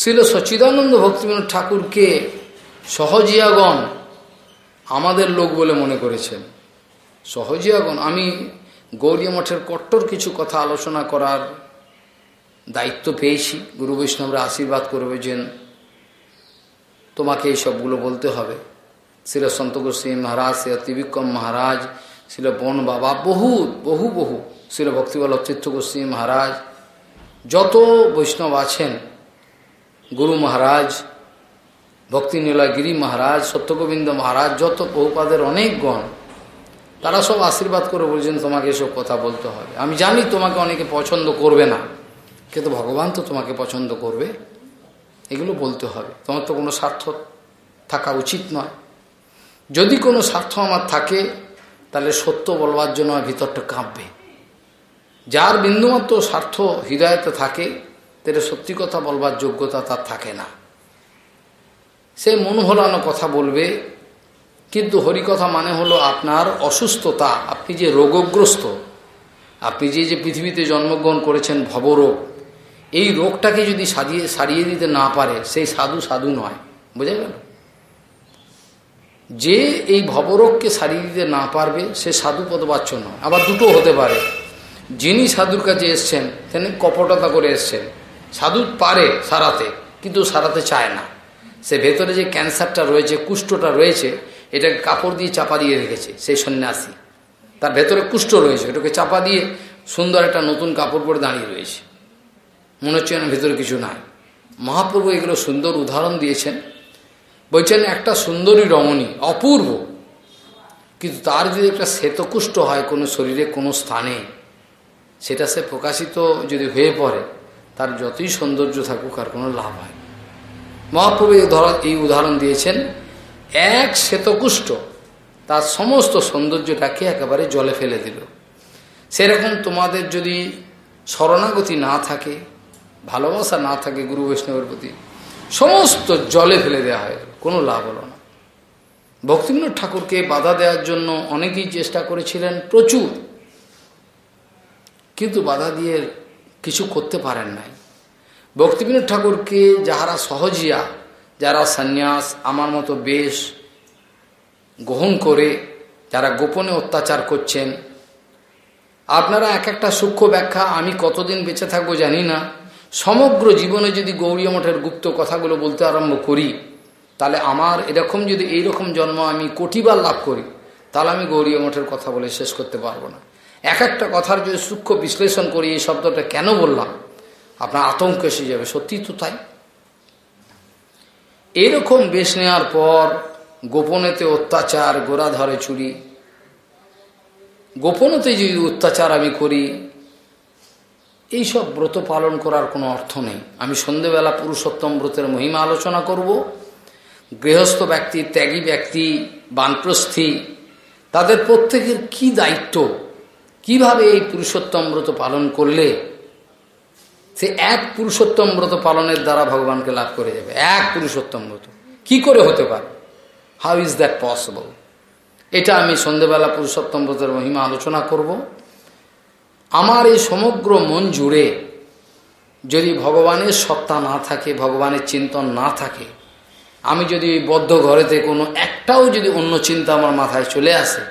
ছিল সচিদানন্দ ভক্তিবিনোদ ঠাকুরকে সহজিয়াগণ আমাদের লোক বলে মনে করেছেন। সহজিয়াগণ, আমি গৌরী মঠের কট্টর কিছু কথা আলোচনা করার দায়িত্ব পেয়েছি। গুরু বৈষ্ণবরা আশীর্বাদ করবে যে তোমাকে এই সবগুলো বলতে হবে। ছিল সন্ত গোস্বী মহারাজ, শ্রী ত্রিবিক্রম মহারাজ ছিল বন বাবা, বহু বহু বহু। ছিল ভক্তিবল্লভ তীর্থ গোস্বী মহারাজ, যত বৈষ্ণব আছেন গুরু মহারাজ ভক্তি নীলগিরি মহারাজ, সত্যগোবিন্দ মহারাজ, যত বহুপাদের অনেক গণ, তারা সব আশীর্বাদ করে বলছেন, তোমাকে এসব কথা বলতে হবে। আমি জানি তোমাকে অনেকে পছন্দ করবে না, কিন্তু ভগবান তো তোমাকে পছন্দ করবে। এগুলো বলতে হবে। তোমার তো কোনো স্বার্থ থাকা উচিত নয়। যদি কোনো স্বার্থ আমার থাকে, তাহলে সত্য বলবার জন্য ভিতরটা কাঁপবে। যার বিন্দুমাত্র স্বার্থ হৃদয়তে থাকে তাহলে সত্যি কথা বলবার যোগ্যতা তার থাকে না। সে মন কথা বলবে, কিন্তু হরিকথা মানে হলো আপনার অসুস্থতা, আপনি যে রোগগ্রস্ত, আপনি যে যে পৃথিবীতে জন্মগ্রহণ করেছেন ভবরোগ, এই রোগটাকে যদি সারিয়ে সারিয়ে দিতে না পারে, সেই সাধু সাধু নয়। বোঝা গেল? যে এই ভবরোগকে সারিয়ে দিতে না পারবে, সে সাধু পদবাচ্য নয়। আবার দুটো হতে পারে। যিনি সাধুর কাছে এসছেন, তিনি কপটতা করে এসছেন। সাধু পারে সারাতে, কিন্তু সারাতে চায় না। সে ভেতরে যে ক্যান্সারটা রয়েছে, কুষ্ঠটা রয়েছে, এটাকে কাপড় দিয়ে চাপা দিয়ে রেখেছে, সেই সন্ন্যাসী। তার ভেতরে কুষ্ঠ রয়েছে, ওটাকে চাপা দিয়ে সুন্দর একটা নতুন কাপড় পরে দাঁড়িয়ে রয়েছে। মনে হচ্ছে ভেতরে কিছু নাই। মহাপ্রভু এগুলো সুন্দর উদাহরণ দিয়েছেন। বলছেন, একটা সুন্দরী রমণী, অপূর্ব। কিন্তু তার যদি একটা শ্বেতকুষ্ঠ হয় কোনো শরীরে কোনো স্থানে, সেটা সে প্রকাশিত যদি হয়ে পড়ে তার যতই সৌন্দর্য থাকুক আর কোনো লাভ হয় মহাপ্রভু এই উদাহরণ দিয়েছেন, এক শ্বেতকুষ্ঠ তার সমস্ত সৌন্দর্যটাকে একেবারে জলে ফেলে দিল। সেরকম তোমাদের যদি শরণাগতি না থাকে, ভালোবাসা না থাকে গুরু বৈষ্ণবের প্রতি, সমস্ত জলে ফেলে দেওয়া হয়, কোনো লাভ হলো না। ভক্তিবিনোদ ঠাকুরকে বাধা দেওয়ার জন্য অনেকেই চেষ্টা করেছিলেন প্রচুর। কিন্তু বাধা দিয়ে কিছু করতে পারেন নাই। ভক্তিবিনোদ ঠাকুরকে যাহারা সহজিয়া, যারা সন্ন্যাস, আমার মতো বেশ গ্রহণ করে, যারা গোপনে অত্যাচার করছেন, আপনারা এক একটা সূক্ষ্ম ব্যাখ্যা আমি কতদিন বেঁচে থাকব জানি না। সমগ্র জীবনে যদি গৌরী মঠের গুপ্ত কথাগুলো বলতে আরম্ভ করি, তাহলে আমার এরকম যদি এইরকম জন্ম আমি কোটিবার লাভ করি, তাহলে আমি গৌরী মঠের কথা বলে শেষ করতে পারব না। এক একটা কথার যদি সূক্ষ্ম বিশ্লেষণ করি, এই শব্দটা কেন বললাম? আপনার আতঙ্ক এসে যাবে সত্যি তো তাই। এরকম বেশ নেওয়ার পর গোপনেতে অত্যাচার গোড়া ধরে চুরি। গোপনতে যদি অত্যাচার আমি করি, এইসব ব্রত পালন করার কোনো অর্থ নেই। আমি সন্ধেবেলা পুরুষোত্তম ব্রতের মহিমা আলোচনা করব। গৃহস্থ ব্যক্তি, ত্যাগী ব্যক্তি, বানপ্রস্থী, তাদের প্রত্যেকের কি দায়িত্ব? কীভাবে এই পুরুষোত্তম ব্রত পালন করলে সে এক পুরুষোত্তম ব্রত পালনের দ্বারা ভগবানকে লাভ করে যাবে? এক পুরুষোত্তম ব্রত। কি করে হতে পারে? হাউ ইজ দ্যাট পসিবল এটা আমি সন্ধেবেলা পুরুষোত্তম ব্রতের মহিমা আলোচনা করব। আমার এই সমগ্র মন জুড়ে যদি ভগবানের সত্তা না থাকে, ভগবানের চিন্তন না থাকে, আমি যদি বদ্ধ ঘরেতে কোনো একটাও যদি অন্য চিন্তা আমার মাথায় চলে আসে,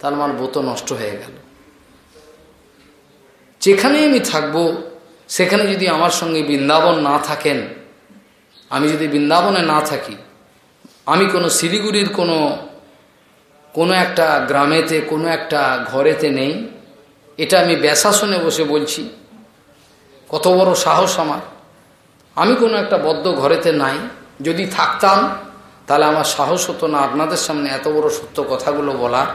তাহলে আমার ব্রত নষ্ট হয়ে গেল। যেখানে আমি থাকব, সেখানে যদি আমার সঙ্গে বৃন্দাবন না থাকেন, আমি যদি বৃন্দাবনে না থাকি, আমি কোনো শিলিগুড়ির কোনো কোনো একটা গ্রামেতে, কোনো একটা ঘরেতে নেই, এটা আমি ব্যাসাসনে বসে বলছি, কত বড় সাহস আমার। আমি কোনো একটা বদ্ধ ঘরেতে নাই, যদি থাকতাম, তাহলে আমার সাহস হতো না আপনাদের সামনে এত বড় সত্য কথাগুলো বলার।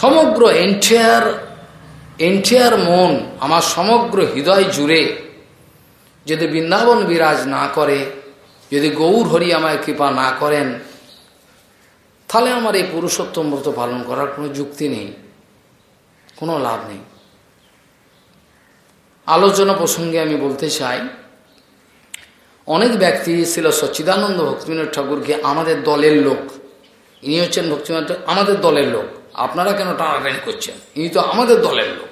সমগ্র এন্টায়ার এন্টায়ার মন আমার সমগ্র হৃদয় জুড়ে। যদি বৃন্দাবন বিরাজ না করে, যদি গৌর হরি আমায় কৃপা না করেন, তাহলে আমার এই পুরুষোত্তম ব্রত পালন করার কোনো যুক্তি নেই, কোনো লাভ নেই। আলোচনা প্রসঙ্গে আমি বলতে চাই, অনেক ব্যক্তি ছিল সচ্চিদানন্দ ভক্তিবিনোদ ঠাকুরকে আমাদের দলের লোক। ইনি হচ্ছেন ভক্তিবিনোদ আমাদের দলের লোক। আপনারা কেন টানাটানি করছেন? ইনি তো আমাদের দলের লোক।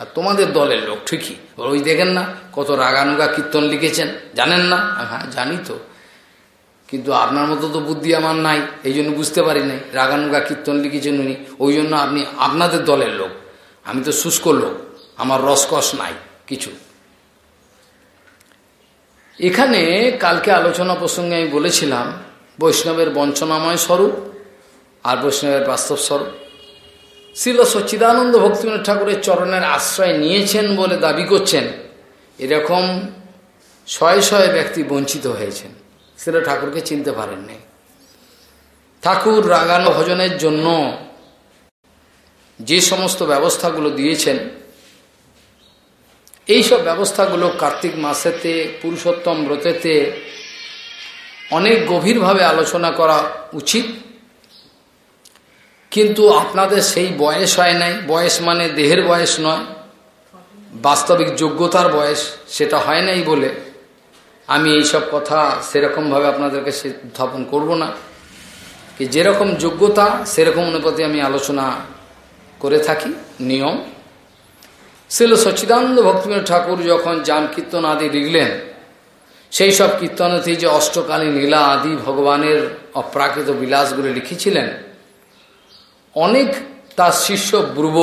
আর তোমাদের দলের লোক ঠিকই। ওই দেখেন না, কত রাগানুগা কীর্তন লিখেছেন। জানেন না? হ্যাঁ জানি তো। কিন্তু আপনার মতো তো বুদ্ধি আমার নাই, এই জন্য বুঝতে পারি নাই। রাগানুগা কীর্তন লিখেছেন উনি। ওই জন্য আপনি, আপনাদের দলের লোক। আমি তো শুষ্ক লোক, আমার রসকস নাই কিছু। এখানে কালকে আলোচনা প্রসঙ্গে আমি বলেছিলাম, বৈষ্ণবের বঞ্চনাময় স্বরূপ আর বৈষ্ণবের বাস্তব স্বরূপ। শিল সচ্চিদানন্দ ভক্তিবিনোদ ঠাকুরের চরণের আশ্রয় নিয়েছেন বলে দাবি করছেন এরকম শয়ে শয়ে ব্যক্তি বঞ্চিত হয়েছেন শিল ঠাকুরকে চিনতে পারেননি। ঠাকুর রাগানো ভজনের জন্য যে সমস্ত ব্যবস্থাগুলো দিয়েছেন, এই সব ব্যবস্থাগুলো কার্তিক মাসেতে, পুরুষোত্তম ব্রতেতে অনেক গভীরভাবে আলোচনা করা উচিত। কিন্তু আপনাদের সেই বয়স হয় নাই। বয়স মানে দেহের বয়স নয়। বাস্তবিক যোগ্যতার বয়স, সেটা হয় নাই বলে আমি এই সব কথা সেরকমভাবে আপনাদেরকে উত্থাপন করব না। কি যেরকম যোগ্যতা, সেরকম অনুপাতে আমি আলোচনা করে থাকি। নিয়ম। ছিল সচ্চিদানন্দ ভক্তিবিনোদ ঠাকুর যখন জাম কীর্তন আদি লিখলেন, সেই সব কীর্তনতে যে অষ্টকালীন লীলা আদি ভগবানের অপ্রাকৃত বিলাসগুলো লিখেছিলেন অনেক তার শিষ্য ব্রুব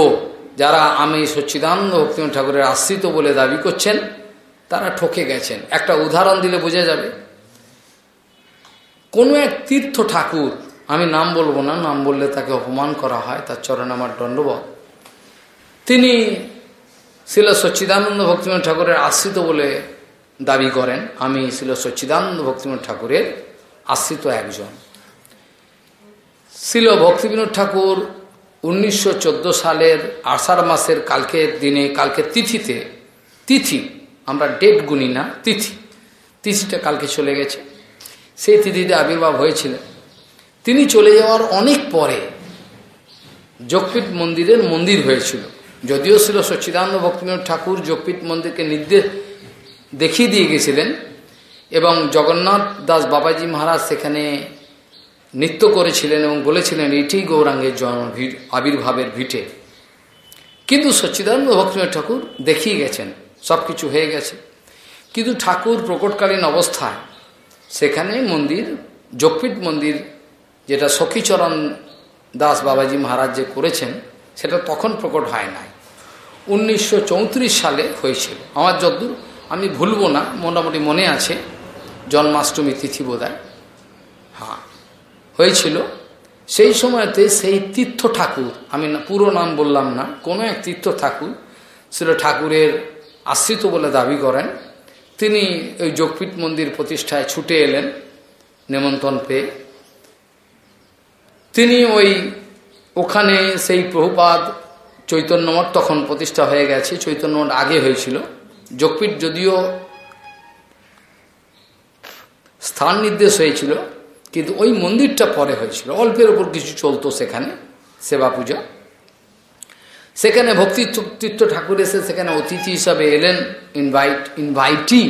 যারা আমি সচ্চিদানন্দ ভক্তিনাথ ঠাকুরের আশ্রিত বলে দাবি করছেন, তারা ঠকে গেছেন। একটা উদাহরণ দিলে বোঝা যাবে। কোনো এক তীর্থ ঠাকুর, আমি নাম বলব না, নাম বললে তাকে অপমান করা হয়, তার চরণ আমার দণ্ডবধ তিনি শিল সচ্চিদানন্দ ভক্তিনাথ ঠাকুরের আশ্রিত বলে দাবি করেন, আমি ছিল সচ্চিদানন্দ ভক্তিনাথ ঠাকুরের আশ্রিত একজন। ছিল ভক্তিবিনোদ ঠাকুর উনিশশো চোদ্দ সালের আষাঢ় মাসের কালকের দিনে, কালকে তিথিতে, তিথি, আমরা ডেট গুনি না, তিথি, তিথিটা কালকে চলে গেছে। সেই তিথিতে আবির্ভাব হয়েছিলেন। তিনি চলে যাওয়ার অনেক পরে যোগপীঠ মন্দিরের মন্দির হয়েছিল। যদিও ছিল সচ্চিদানন্দ ভক্তিবিনোদ ঠাকুর যোগপীঠ মন্দিরকে নির্দেশ দেখিয়ে দিয়ে গেছিলেন এবং জগন্নাথ দাস বাবাজি মহারাজ সেখানে নৃত্য করেছিলেন এবং বলেছিলেন, এটি গৌরাঙ্গের জন্ম আবির্ভাবের ভিটে। কিন্তু সচ্চিদানন্দ ভক্তিনাথ ঠাকুর দেখিয়ে গেছেন সব কিছু হয়ে গেছে। কিন্তু ঠাকুর প্রকটকালীন অবস্থায় সেখানে মন্দির যোগপীঠ মন্দির, যেটা সখীচরণ দাস বাবাজি মহারাজ যে করেছেন, সেটা তখন প্রকট হয় নাই। উনিশশো চৌত্রিশ সালে হয়েছিল। আমার যদ্দূর, আমি ভুলবো না, মোটামুটি মনে আছে, জন্মাষ্টমী তিথি বোধহয়। হ্যাঁ। হয়েছিল, সেই সময়তে সেই তীর্থ ঠাকুর, আমি পুরো নাম বললাম না, কোনো এক তীর্থ ঠাকুর ছিল ঠাকুরের আশ্রিত বলে দাবি করেন। তিনি ওই যোগপীঠ মন্দির প্রতিষ্ঠায় ছুটে এলেন, নেমন্তন পেয়ে। তিনি ওই ওখানে সেই প্রভুপাদ চৈতন্যমঠ তখন প্রতিষ্ঠা হয়ে গেছে, চৈতন্যমঠ আগে হয়েছিল। যোগপীঠ যদিও স্থান নির্দেশ হয়েছিল কিন্তু ওই মন্দিরটা পরে হয়েছিল। অল্পের ওপর কিছু চলতো সেখানে, সেবা পূজা। সেখানে ভক্তি তীর্থ ঠাকুর এসে সেখানে অতিথি হিসাবে এলেন ইনভাইট ইনভাইটি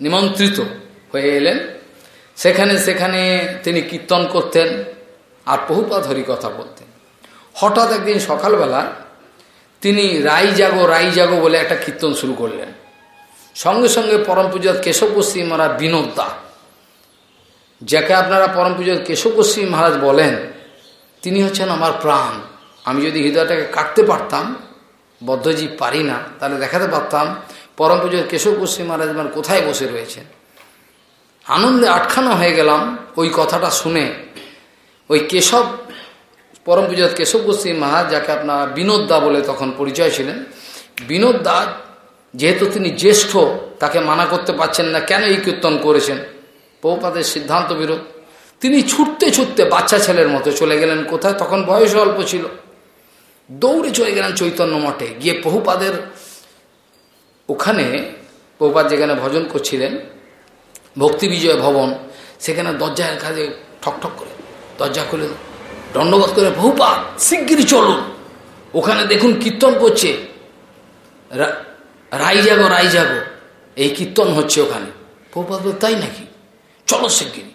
নিমন্ত্রিত হয়ে এলেন। সেখানে সেখানে তিনি কীর্তন করতেন আর বহুপা ধরি কথা বলতেন। হঠাৎ একদিন সকালবেলা তিনি রাই জাগো রাই জাগো বলে একটা কীর্তন শুরু করলেন। সঙ্গে সঙ্গে পরম পূজাত কেশব গোস্বী মহারাজ বিনোদ যাকে আপনারা পরম পূজাত কেশব মহারাজ বলেন, তিনি হচ্ছেন আমার প্রাণ। আমি যদি হৃদয়টাকে কাটতে পারতাম, বদ্ধজীব পারি না, তাহলে দেখাতে পারতাম পরম পুজোর কেশব গোস্বী মহারাজ আমার কোথায় বসে রয়েছেন। আনন্দে আটখানো হয়ে গেলাম ওই কথাটা শুনে। ওই কেশব, পরম পূজার কেশব মহারাজ, যাকে আপনার বিনোদ দা বলে তখন পরিচয় ছিলেন, বিনোদ দা যেহেতু তিনি জ্যেষ্ঠ, তাকে মানা করতে পারছেন না, কেন এই কীর্তন করেছেন? পৌপাদের সিদ্ধান্ত বিরোধ। তিনি ছুটতে ছুটতে বাচ্চা ছেলের মতো চলে গেলেন কোথায়? তখন বয়স অল্প ছিল। দৌড়ে চলে গেলেন চৈতন্য মঠে। গিয়ে বহুপাদের ওখানে, বহুপাদ যেখানে ভজন করছিলেন, ভক্তি বিজয় ভবন, সেখানে দরজার কাজে ঠকঠক করে, দরজা খুলে দণ্ডবোধ করে বহুপাত শিগগিরই চলুন। ওখানে দেখুন কীর্তন করছে। রাই যাগো রাই যাগো এই কীর্তন হচ্ছে ওখানে। বহুপাত তাই নাকি? চলো শিগগিরি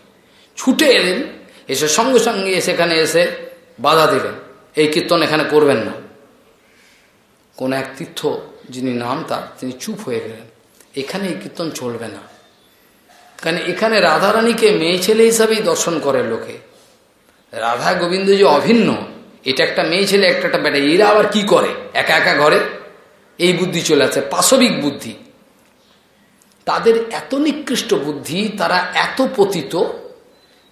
ছুটে এলেন, এসে সঙ্গে সঙ্গে সেখানে এসে বাধা দিলেন। এই কীর্তন এখানে করবেন না। কোন এক তীর্থ যিনি নাম তার, তিনি চুপ হয়ে গেলেন। এখানে এই কীর্তন চলবে না। কারণ এখানে রাধারানীকে মেয়ে ছেলে হিসাবেই দর্শন করে লোকে। রাধা গোবিন্দ যে অভিন্ন, এটা একটা মেয়ে ছেলে, একটা একটা বেটা, এরা আবার কি করে? একা একা ঘরে? এই বুদ্ধি চলে আসে, পাশবিক বুদ্ধি। তাদের এত নিকৃষ্ট বুদ্ধি, তারা এত পতিত,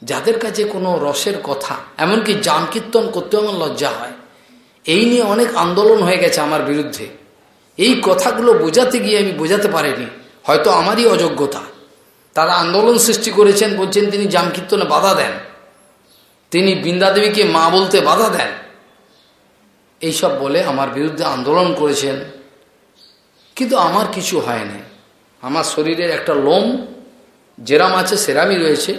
যাদের কাছে কোনো রসের কথা, এমনকি জাম কীর্তন করতেও আমার লজ্জা হয়। এই নিয়ে অনেক আন্দোলন হয়ে গেছে আমার বিরুদ্ধে। এই কথাগুলো বোঝাতে গিয়ে আমি বোঝাতে পারিনি। হয়তো আমারই অযোগ্যতা। তারা আন্দোলন সৃষ্টি করেছেন, বলছেন তিনি জাম কীর্তনে বাধা দেন। তিনি বৃন্দাদেবীকে মা বলতে বাধা দেন। এইসব বলে আমার বিরুদ্ধে আন্দোলন করেছেন। কিন্তু আমার কিছু হয়নি আমার শরীরের একটা লোম, যেরাম আছে সেরামই রয়েছে।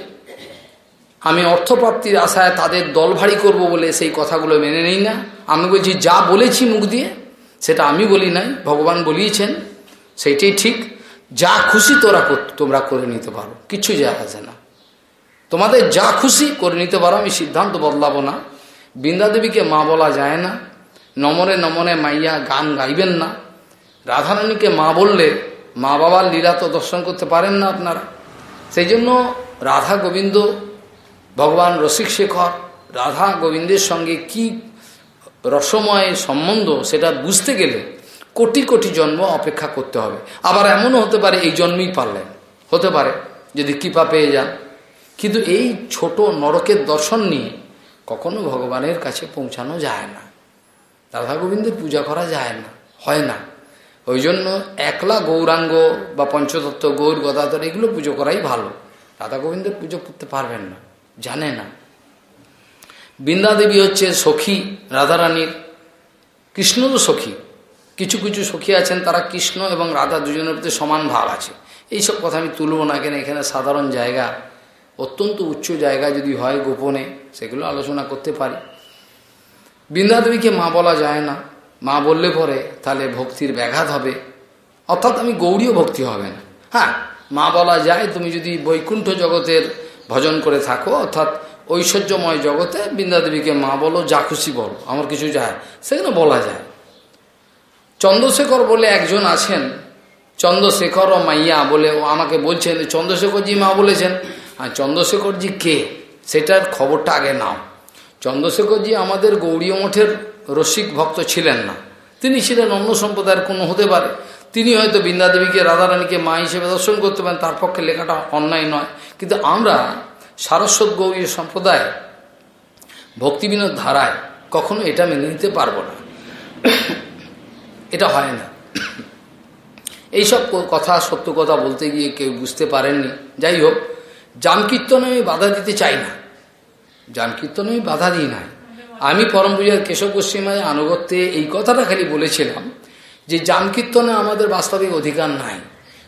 আমি অর্থপ্রাপ্তির আশায় তাদের দল ভারী করব বলে সেই কথাগুলো মেনে নেই না। আমি বলছি, যা বলেছি মুখ দিয়ে, সেটা আমি বলি নাই, ভগবান বলিয়েছেন, সেইটাই ঠিক। যা খুশি তোরা তোমরা করে নিতে পারো, কিছু যা আছে না। তোমাদের যা খুশি করে নিতে পারো, আমি সিদ্ধান্ত বদলাবো না। বৃন্দাদেবীকে মা বলা যায় না। নমনে নমনে মাইয়া গান গাইবেন না। রাধারানীকে মা বললে মা বাবার লীলা তো দর্শন করতে পারেন না আপনারা। সেই জন্য রাধা গোবিন্দ, ভগবান রসিক শেখর, রাধা গোবিন্দের সঙ্গে কি রসময় সম্বন্ধ সেটা বুঝতে গেলে কোটি কোটি জন্ম অপেক্ষা করতে হবে। আবার এমনও হতে পারে এই জন্মই পারলেন। হতে পারে, যদি কৃপা পেয়ে যান। কিন্তু এই ছোট নরকের দর্শন নিয়ে কখনো ভগবানের কাছে পৌঁছানো যায় না। রাধা গোবিন্দের পূজা করা যায় না, হয় না। ওই জন্য একলা গৌরাঙ্গ বা পঞ্চতত্ত্ব, গৌর গদাধর এগুলো পুজো করাই ভালো। রাধা গোবিন্দের পুজো করতে পারবেন না, জানে না। বৃন্দাদেবী হচ্ছে সখী রাধারানীর কৃষ্ণ তো সখী। কিছু কিছু সখী আছেন, তারা কৃষ্ণ এবং রাধা দুজনের প্রতি সমান ভাব আছে। এইসব কথা আমি তুলব না, কেন এখানে সাধারণ জায়গা, অত্যন্ত উচ্চ জায়গা যদি হয় গোপনে, সেগুলো আলোচনা করতে পারি। বৃন্দাদেবীকে মা বলা যায় না। মা বললে পরে, তাহলে ভক্তির ব্যাঘাত হবে। অর্থাৎ আমি গৌরীয় ভক্তি হবে না হ্যাঁ মা বলা যায়, তুমি যদি বৈকুণ্ঠ জগতের ভজন করে থাকো, অর্থাৎ ঐশ্বর্যময় জগতে বৃন্দাদেবীকে মা বলো, যা খুশি বলো। আমার কিছু যায়, সেখানে বলা যায়। চন্দ্রশেখর বলে একজন আছেন, চন্দ্রশেখর ও মাইয়া বলে ও আমাকে বলছেন, চন্দ্রশেখরজি মা বলেছেন। আর চন্দ্রশেখরজি কে? সেটার খবরটা আগে নাও। চন্দ্রশেখরজি আমাদের গৌরীয় মঠের রসিক ভক্ত ছিলেন না। তিনি ছিলেন অন্য সম্প্রদায়ের কোনো হতে পারে। তিনি হয়তো বৃন্দাদেবীকে রাধারানীকে মা হিসেবে দর্শন করতে পারেন, তার পক্ষে লেখাটা অন্যায় নয়। কিন্তু আমরা সারস্বত গৌরী সম্প্রদায় ভক্তিবিনোদ ধারায় কখনো এটা মেনে নিতে পারব না। এটা হয় না। এইসব কথা, সত্য কথা বলতে গিয়ে কেউ বুঝতে পারেননি। যাই হোক জামকীর্তনে আমি বাধা দিতে চাই না। জামকীর্তনে আমি বাধা দিই নাই। আমি পরম পূজার কেশব গোস্বীমায় আনুগত্যে এই কথাটা খালি বলেছিলাম যে জামকীর্তনে আমাদের বাস্তবিক অধিকার নাই।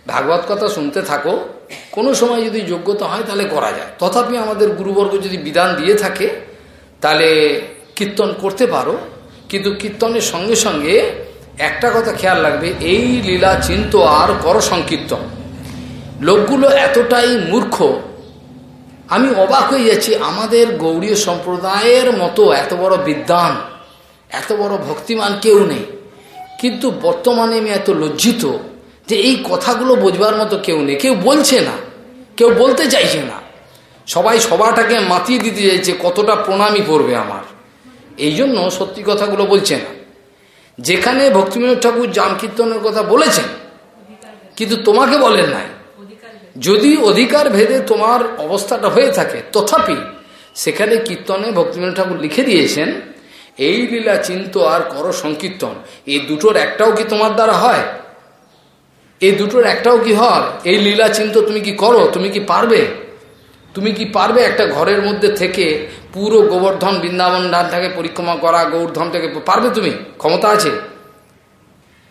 ভাগবত কথা শুনতে থাকো। কোনো সময় যদি যোগ্যতা হয় তাহলে করা যায়। তথাপি আমাদের গুরুবর্গ যদি বিধান দিয়ে থাকে, তাহলে কীর্তন করতে পারো। কিন্তু কীর্তনের সঙ্গে সঙ্গে একটা কথা খেয়াল রাখবে, এই লীলা চিন্ত আর কর সংকীর্তন লোকগুলো এতটাই মূর্খ আমি অবাক হয়ে যাচ্ছি, আমাদের গৌরীয় সম্প্রদায়ের মতো এত বড় বিদ্বান, এত বড় ভক্তিমান কেউ নেই। কিন্তু বর্তমানে আমি এত লজ্জিত যে এই কথাগুলো বোঝবার মতো কেউ নেই। কেউ বলছে না, কেউ বলতে চাইছে না। সবাই সবাটাকে মাতিয়ে দিতে চাইছে, কতটা প্রণামী করবে আমার। এই জন্য সত্যি কথাগুলো বলছে না। যেখানে ভক্তিবিনোদ ঠাকুর জাম কীর্তনের কথা বলেছেন, কিন্তু তোমাকে বলেন নাই। যদি অধিকার ভেদে তোমার অবস্থাটা হয়ে থাকে, তথাপি সেখানে কীর্তনে ভক্তিবিনোদ ঠাকুর লিখে দিয়েছেন, এই লীলা চিন্ত আর কর সংকীর্তন এই দুটোর একটাও কি তোমার দ্বারা হয়? এই দুটোর একটাও কি হয়? এই লীলা চিন্ত তুমি কি করো? তুমি কি পারবে? তুমি কি পারবে একটা ঘরের মধ্যে থেকে পুরো গোবর্ধন বৃন্দাবন ধানটাকে পরিক্রমা করা গৌরধনটাকে পারবে তুমি? ক্ষমতা আছে?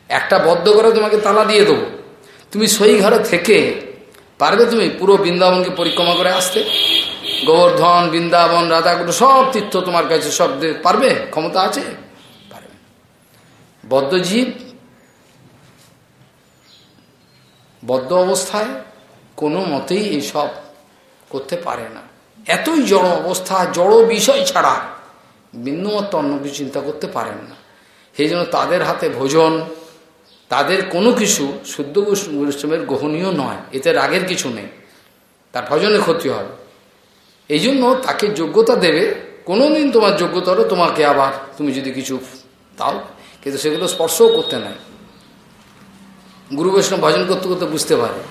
একটা বদ্ধ করে তোমাকে তালা দিয়ে দেবো। তুমি সই ঘরে থেকে পারবে তুমি? পুরো বৃন্দাবনকে পরিক্রমা করে আসতে। গোবর্ধন, বৃন্দাবন রাধাগুলো সব তীর্থ তোমার কাছে সব পারবে? ক্ষমতা আছে? পারবে। বদ্ধজীব, বদ্ধ অবস্থায় কোনো মতেই এসব করতে পারে না। এতই জড় অবস্থা, জড় বিষয় ছাড়া বিন্দুমাত্র অন্য কিছু চিন্তা করতে পারেন না। সেই জন্য তাদের হাতে ভোজন তাদের কোনো কিছু শুদ্ধ বৈষ্ণবের গ্রহণীয় নয়। এতে রাগের কিছু নেই। তার ভজনে ক্ষতি হবে। এই জন্য তাকে যোগ্যতা দেবে। কোনো দিন তোমার যোগ্যতা হলো তোমাকে আবার তুমি যদি কিছু তাও কিন্তু সেগুলো স্পর্শও করতে নাই। গুরু বৈষ্ণব ভজন করতে করতে বুঝতে পারে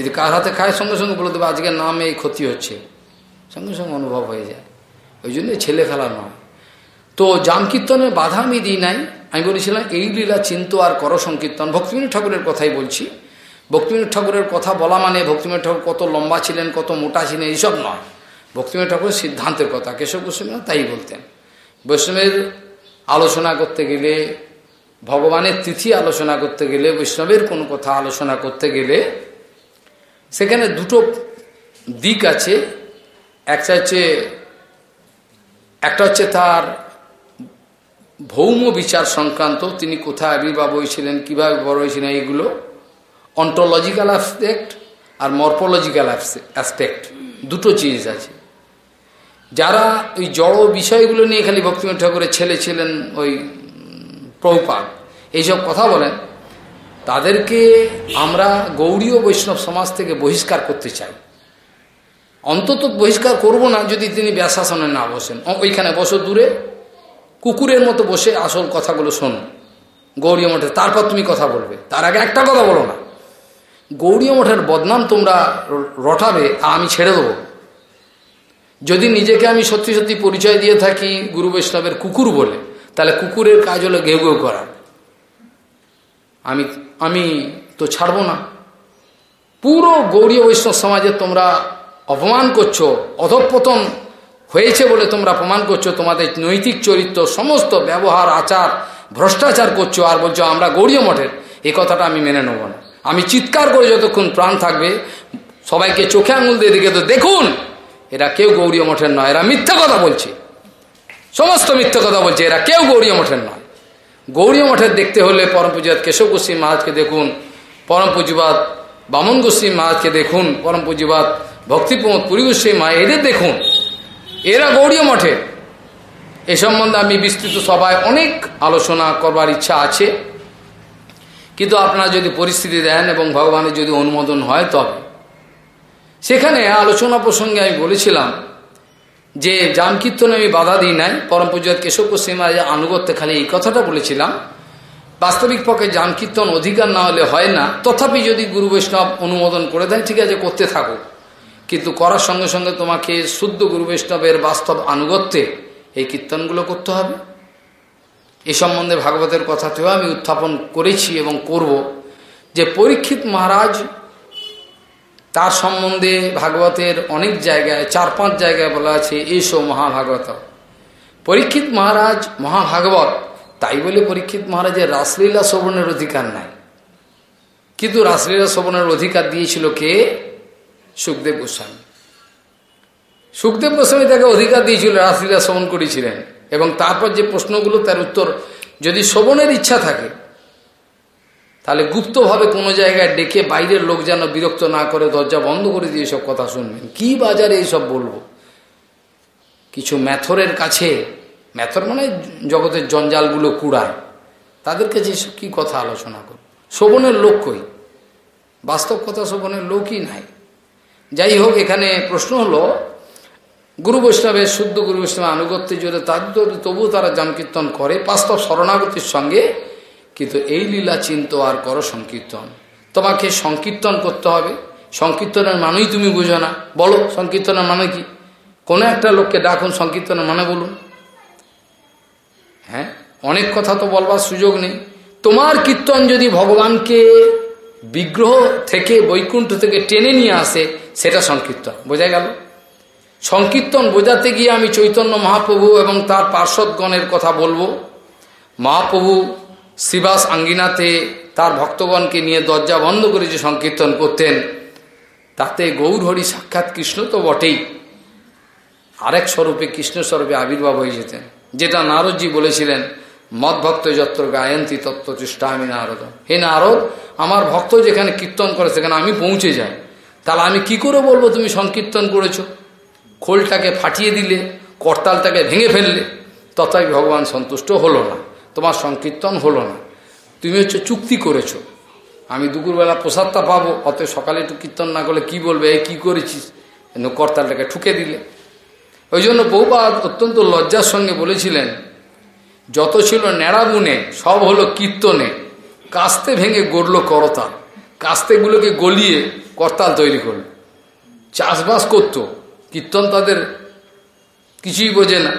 যদি কার হাতে খায় সঙ্গে সঙ্গে বলে দেবে, আজকের নামে এই ক্ষতি হচ্ছে। সঙ্গে সঙ্গে অনুভব হয়ে যায়। ওই জন্য ছেলে খেলা নয়। তো জাম কীর্তনের বাধা আমি দিই নাই। আমি বলেছিলাম এই লীলা চিন্ত আর কর সংকীর্তন। ভক্তিবিনোদ ঠাকুরের কথাই বলছি। ভক্তিবিনোদ ঠাকুরের কথা বলা মানে ভক্তিবিনোদ ঠাকুর কত লম্বা ছিলেন, কত মোটা ছিলেন, এইসব নয়। ভক্তিবিনোদ ঠাকুরের সিদ্ধান্তের কথা, কেশব গোস্বামী তাই বলতেন। বৈষ্ণবের আলোচনা করতে গেলে, ভগবানের তিথি আলোচনা করতে গেলে, বৈষ্ণবের কোনো কথা আলোচনা করতে গেলে, সেখানে দুটো দিক আছে। একটা হচ্ছে একটা হচ্ছে তার ভৌম বিচার সংক্রান্ত তিনি কোথায় আবির্ভাব হয়েছিলেন, কীভাবে বড় হয়েছিলেন, এইগুলো অন্টোলজিক্যাল অ্যাসপেক্ট আর মর্পোলজিক্যাল অ্যাসপেক্ট দুটো জিনিস আছে। যারা ওই জড় বিষয়গুলো নিয়ে খালি ভক্তিনাথ ঠাকুরের ছেলে ছিলেন ওই প্রভুপাত এইসব কথা বলেন, তাদেরকে আমরা গৌরীয় বৈষ্ণব সমাজ থেকে বহিষ্কার করতে চাই। অন্তত বহিষ্কার করব না যদি তিনি ব্যাসাসনে না বসেন। ওইখানে বসো দূরে। কুকুরের মতো বসে আসল কথাগুলো শোনো। গৌরীয় মঠে তারপর তুমি কথা বলবে। তার আগে একটা কথা বলো না। গৌরীয় মঠের বদনাম তোমরা রটাবে আর আমি ছেড়ে দেবো। যদি নিজেকে আমি সত্যি সত্যি পরিচয় দিয়ে থাকি গুরু বৈষ্ণবের কুকুর বলে, তাহলে কুকুরের কাজ হলো ঘেউ ঘেউ করা। আমি আমি তো ছাড়বো না। পুরো গৌরীয় বৈষ্ণব সমাজে তোমরা অপমান করছ, অধপতন হয়েছে বলে তোমরা প্রমাণ করছ, তোমাদের নৈতিক চরিত্র, সমস্ত ব্যবহার, আচার, ভ্রষ্টাচার করছ আর বলছো, আমরা গৌরীয় মঠের। এই কথাটা আমি মেনে নেব না। আমি চিৎকার করে যতক্ষণ প্রাণ থাকবে, সবাইকে চোখে আঙুল দিয়ে দিকে তো দেখুন, এরা কেউ গৌরীয় মঠের নয়, এরা মিথ্যা কথা বলছে। সমস্ত মিথ্যা কথা বলছে, এরা কেউ গৌরীয় মঠের নয়। গৌরীয় মঠের দেখতে হলে পরম পুজিবাদ কেশব গোস্বী মহারাজকে দেখুন, পরম পুজিবাদ বামন গোস্বী মহারাজকে দেখুন, পরম পুজিবাদ ভক্তিপ্রমোদ পুরী গোস্বী মা এদের দেখুন। এরা গৌরীয় মঠে। এ সম্বন্ধে আমি বিস্তৃত সবাই অনেক আলোচনা করবার ইচ্ছা আছে। কিন্তু আপনারা যদি পরিস্থিতি দেন এবং ভগবানের যদি অনুমোদন হয় তবে। সেখানে আলোচনা প্রসঙ্গে আমি বলেছিলাম যে জাম কীর্তনে আমি বাধা দিই নাই, পরম পূজাত কেশব গোস্বীমা আনুগত্যে খালি এই কথাটা বলেছিলাম, বাস্তবিক পক্ষে জাম কীর্তন অধিকার না হলে হয় না। তথাপি যদি গুরু বৈষ্ণব অনুমোদন করে দেয়, ঠিক আছে, করতে থাকো কিন্তু করার সঙ্গে সঙ্গে তোমাকে শুদ্ধ গুরু বৈষ্ণবের বাস্তব আনুগত্যে এই কীর্তনগুলো করতে হবে। এ সম্বন্ধে ভাগবতের কথাতেও আমি উত্থাপন করেছি এবং করব যে পরীক্ষিত মহারাজ তার সম্বন্ধে ভাগবতের অনেক জায়গায়, চার পাঁচ জায়গায় বলা আছে, এসো মহাভাগবত। পরীক্ষিত মহারাজ মহাভাগবত, তাই বলে পরীক্ষিত মহারাজের রাসলীলা শ্রবণের অধিকার নাই। কিন্তু রাসলীলা শ্রবণের অধিকার দিয়েছিল কে? সুখদেব গোস্বামী। সুখদেব গোস্বামী তাকে অধিকার দিয়েছিল, রাসলীলা শ্রবণ করেছিলেন। এবং তারপর যে প্রশ্নগুলো, তার উত্তর, যদি শ্রবণের ইচ্ছা থাকে, তাহলে গুপ্তভাবে কোনো জায়গায় ডেকে বাইরের লোক যেন বিরক্ত না করে, দরজা বন্ধ করে দিয়ে সব কথা শুনবেন। কি বাজারে এইসব বলব? কিছু ম্যাথরের কাছে, ম্যাথর মানে জগতের জঞ্জালগুলো কুড়ায়, তাদের কাছে কি কথা আলোচনা করব? শোভনের লোক কই? বাস্তব কথা শোভনের লোকই নাই। যাই হোক এখানে প্রশ্ন হলো, গুরু বৈষ্ণবের শুদ্ধ গুরু বৈষ্ণবের আনুগত্যে জোরে তাদের তবুও তারা জামকীর্তন করে। বাস্তব শরণাগতির সঙ্গে কিন্তু এই লীলা চিন্ত আর করো সংকীর্তন। তোমাকে সংকীর্তন করতে হবে। সংকীর্তনের মানেই তুমি বুঝো না। বলো, সংকীর্তনের মানে কি? কোনো একটা লোককে ডাকুন, সংকীর্তনের মানে বলুন। হ্যাঁ অনেক কথা তো বলবার সুযোগ নেই। তোমার কীর্তন যদি ভগবানকে বিগ্রহ থেকে, বৈকুণ্ঠ থেকে টেনে নিয়ে আসে সেটা সংকীর্তন। বোঝা গেল? সংকীর্তন বোঝাতে গিয়ে আমি চৈতন্য মহাপ্রভু এবং তার পার্শ্বদগণের কথা বলব। মহাপ্রভু শ্রীবাস আঙ্গিনাতে তার ভক্তগণকে নিয়ে দরজা বন্ধ করে যে সংকীর্তন করতেন, তাতে গৌরহরি সাক্ষাৎ কৃষ্ণ তো বটেই। আরেক স্বরূপে কৃষ্ণ স্বরূপে আবির্ভাব হয়ে যেতেন। যেটা নারদজি বলেছিলেন, মদ ভক্ত যত্র গায়ন্তী তত্ত্ব চেষ্টা আমি নারদ। হে নারদ, আমার ভক্ত যেখানে কীর্তন করে সেখানে আমি পৌঁছে যাই। তাহলে আমি কি করে বলব তুমি সংকীর্তন করেছ? খোলটাকে ফাটিয়ে দিলে, করতালটাকে ভেঙে ফেললে, তথাপি ভগবান সন্তুষ্ট হলো না, তোমার সংকীর্তন হলো না। তুমি হচ্ছে চুক্তি করেছ। আমি দুপুরবেলা প্রসাদটা পাবো অত সকালে একটু কীর্তন না করলে কি বলবে? এই কী করেছিস? কর্তালটাকে ঠুকে দিলে। ওই জন্য বহুপাত অত্যন্ত লজ্জার সঙ্গে বলেছিলেন, যত ছিল ন্যাড়াবুনে সব হলো কীর্তনে। কাস্তে ভেঙে গড়ল করতাল। কাস্তেগুলোকে গলিয়ে করতাল তৈরি করল। চাষবাস করত। কীর্তন তাদের কিছুই বোঝে না।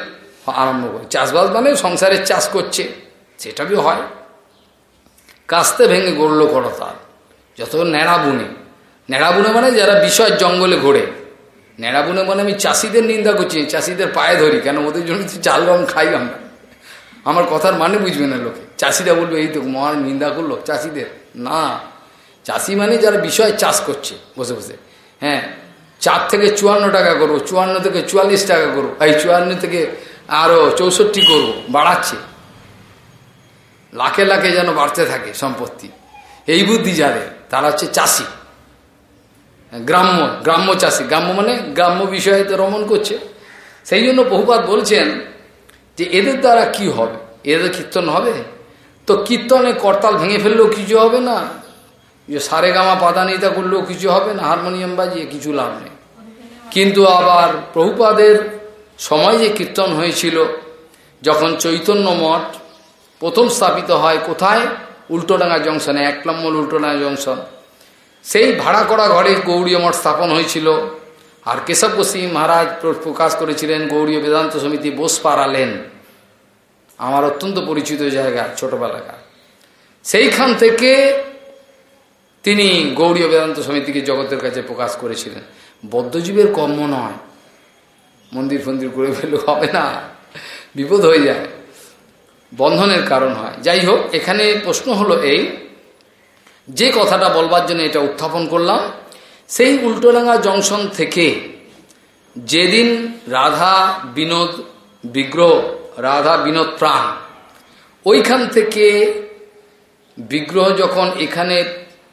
আরম্ভ করে। চাষবাস মানে সংসারের চাষ করছে। সেটাই হয়। কাস্তে ভেঙে গড়ল করতাল। যত ন্যাড়া বুনে। ন্যাড়া বুনে মানে যারা বিষয় জঙ্গলে ঘোরে। ন্যাড়া বুনে মানে আমি চাষিদের নিন্দা করছি। চাষিদের পায়ে ধরি। কেন ওদের জন্য চাল রং খাই আমরা। আমার কথার মানে বুঝবে না লোকে। চাষিরা বলবে, এই তো মহান নিন্দা করল চাষিদের। না। চাষি মানে যারা বিষয় চাষ করছে, বসে বসে। হ্যাঁ চার থেকে চুয়ান্ন টাকা করব, চুয়ান্ন থেকে চুয়াল্লিশ টাকা করব, এই চুয়ান্ন থেকে আরও চৌষট্টি করব, বাড়াচ্ছে। লাখে লাখে যেন বাড়তে থাকে সম্পত্তি। এই বুদ্ধি যাদের, তারা হচ্ছে চাষি। গ্রাম্য গ্রাম্য চাষি। গ্রাম্য মানে গ্রাম্য বিষয়ে তো রমন করছে। সেই জন্য বহুপাত বলছেন যে এদের দ্বারা কি হবে? এদের কীর্তন হবে? তো কীর্তনে করতাল ভেঙে ফেললেও কিছু হবে না। যে সারে গামা পাদানিতা করলেও কিছু হবে না, হারমোনিয়াম বাজিয়ে কিছু লাভ নেই। কিন্তু আবার প্রভুপাদের সময় যে কীর্তন হয়েছিল, যখন চৈতন্য মঠ প্রথম স্থাপিত হয়, কোথায়? উল্টোডাঙ্গা জংশনে এক নম্বর উল্টোডাঙ্গা জংশন। সেই ভাড়া করা ঘরে গৌরীয় মঠ স্থাপন হয়েছিল। আর কেশব গোস্বী মহারাজ প্রকাশ করেছিলেন, গৌরীয় বেদান্ত সমিতি বোস পাড়ালেন আমার অত্যন্ত পরিচিত জায়গা, ছোটবেলাকার। সেইখান থেকে তিনি গৌরীয় বেদান্ত সমিতিকে জগতের কাছে প্রকাশ করেছিলেন। বদ্ধজীবের কর্ম নয়। মন্দির ফন্দির করে ফেলে হবে না। বিপদ হয়ে যায়। বন্ধনের কারণ হয়। যাই হোক, এখানে প্রশ্ন হলো এই, যে কথাটা বলবার জন্য এটা উত্থাপন করলাম, সেই উল্টোডাঙ্গা জংশন থেকে যেদিন রাধা বিনোদ বিগ্রহ, রাধা বিনোদ প্রাণ, ওইখান থেকে বিগ্রহ যখন এখানে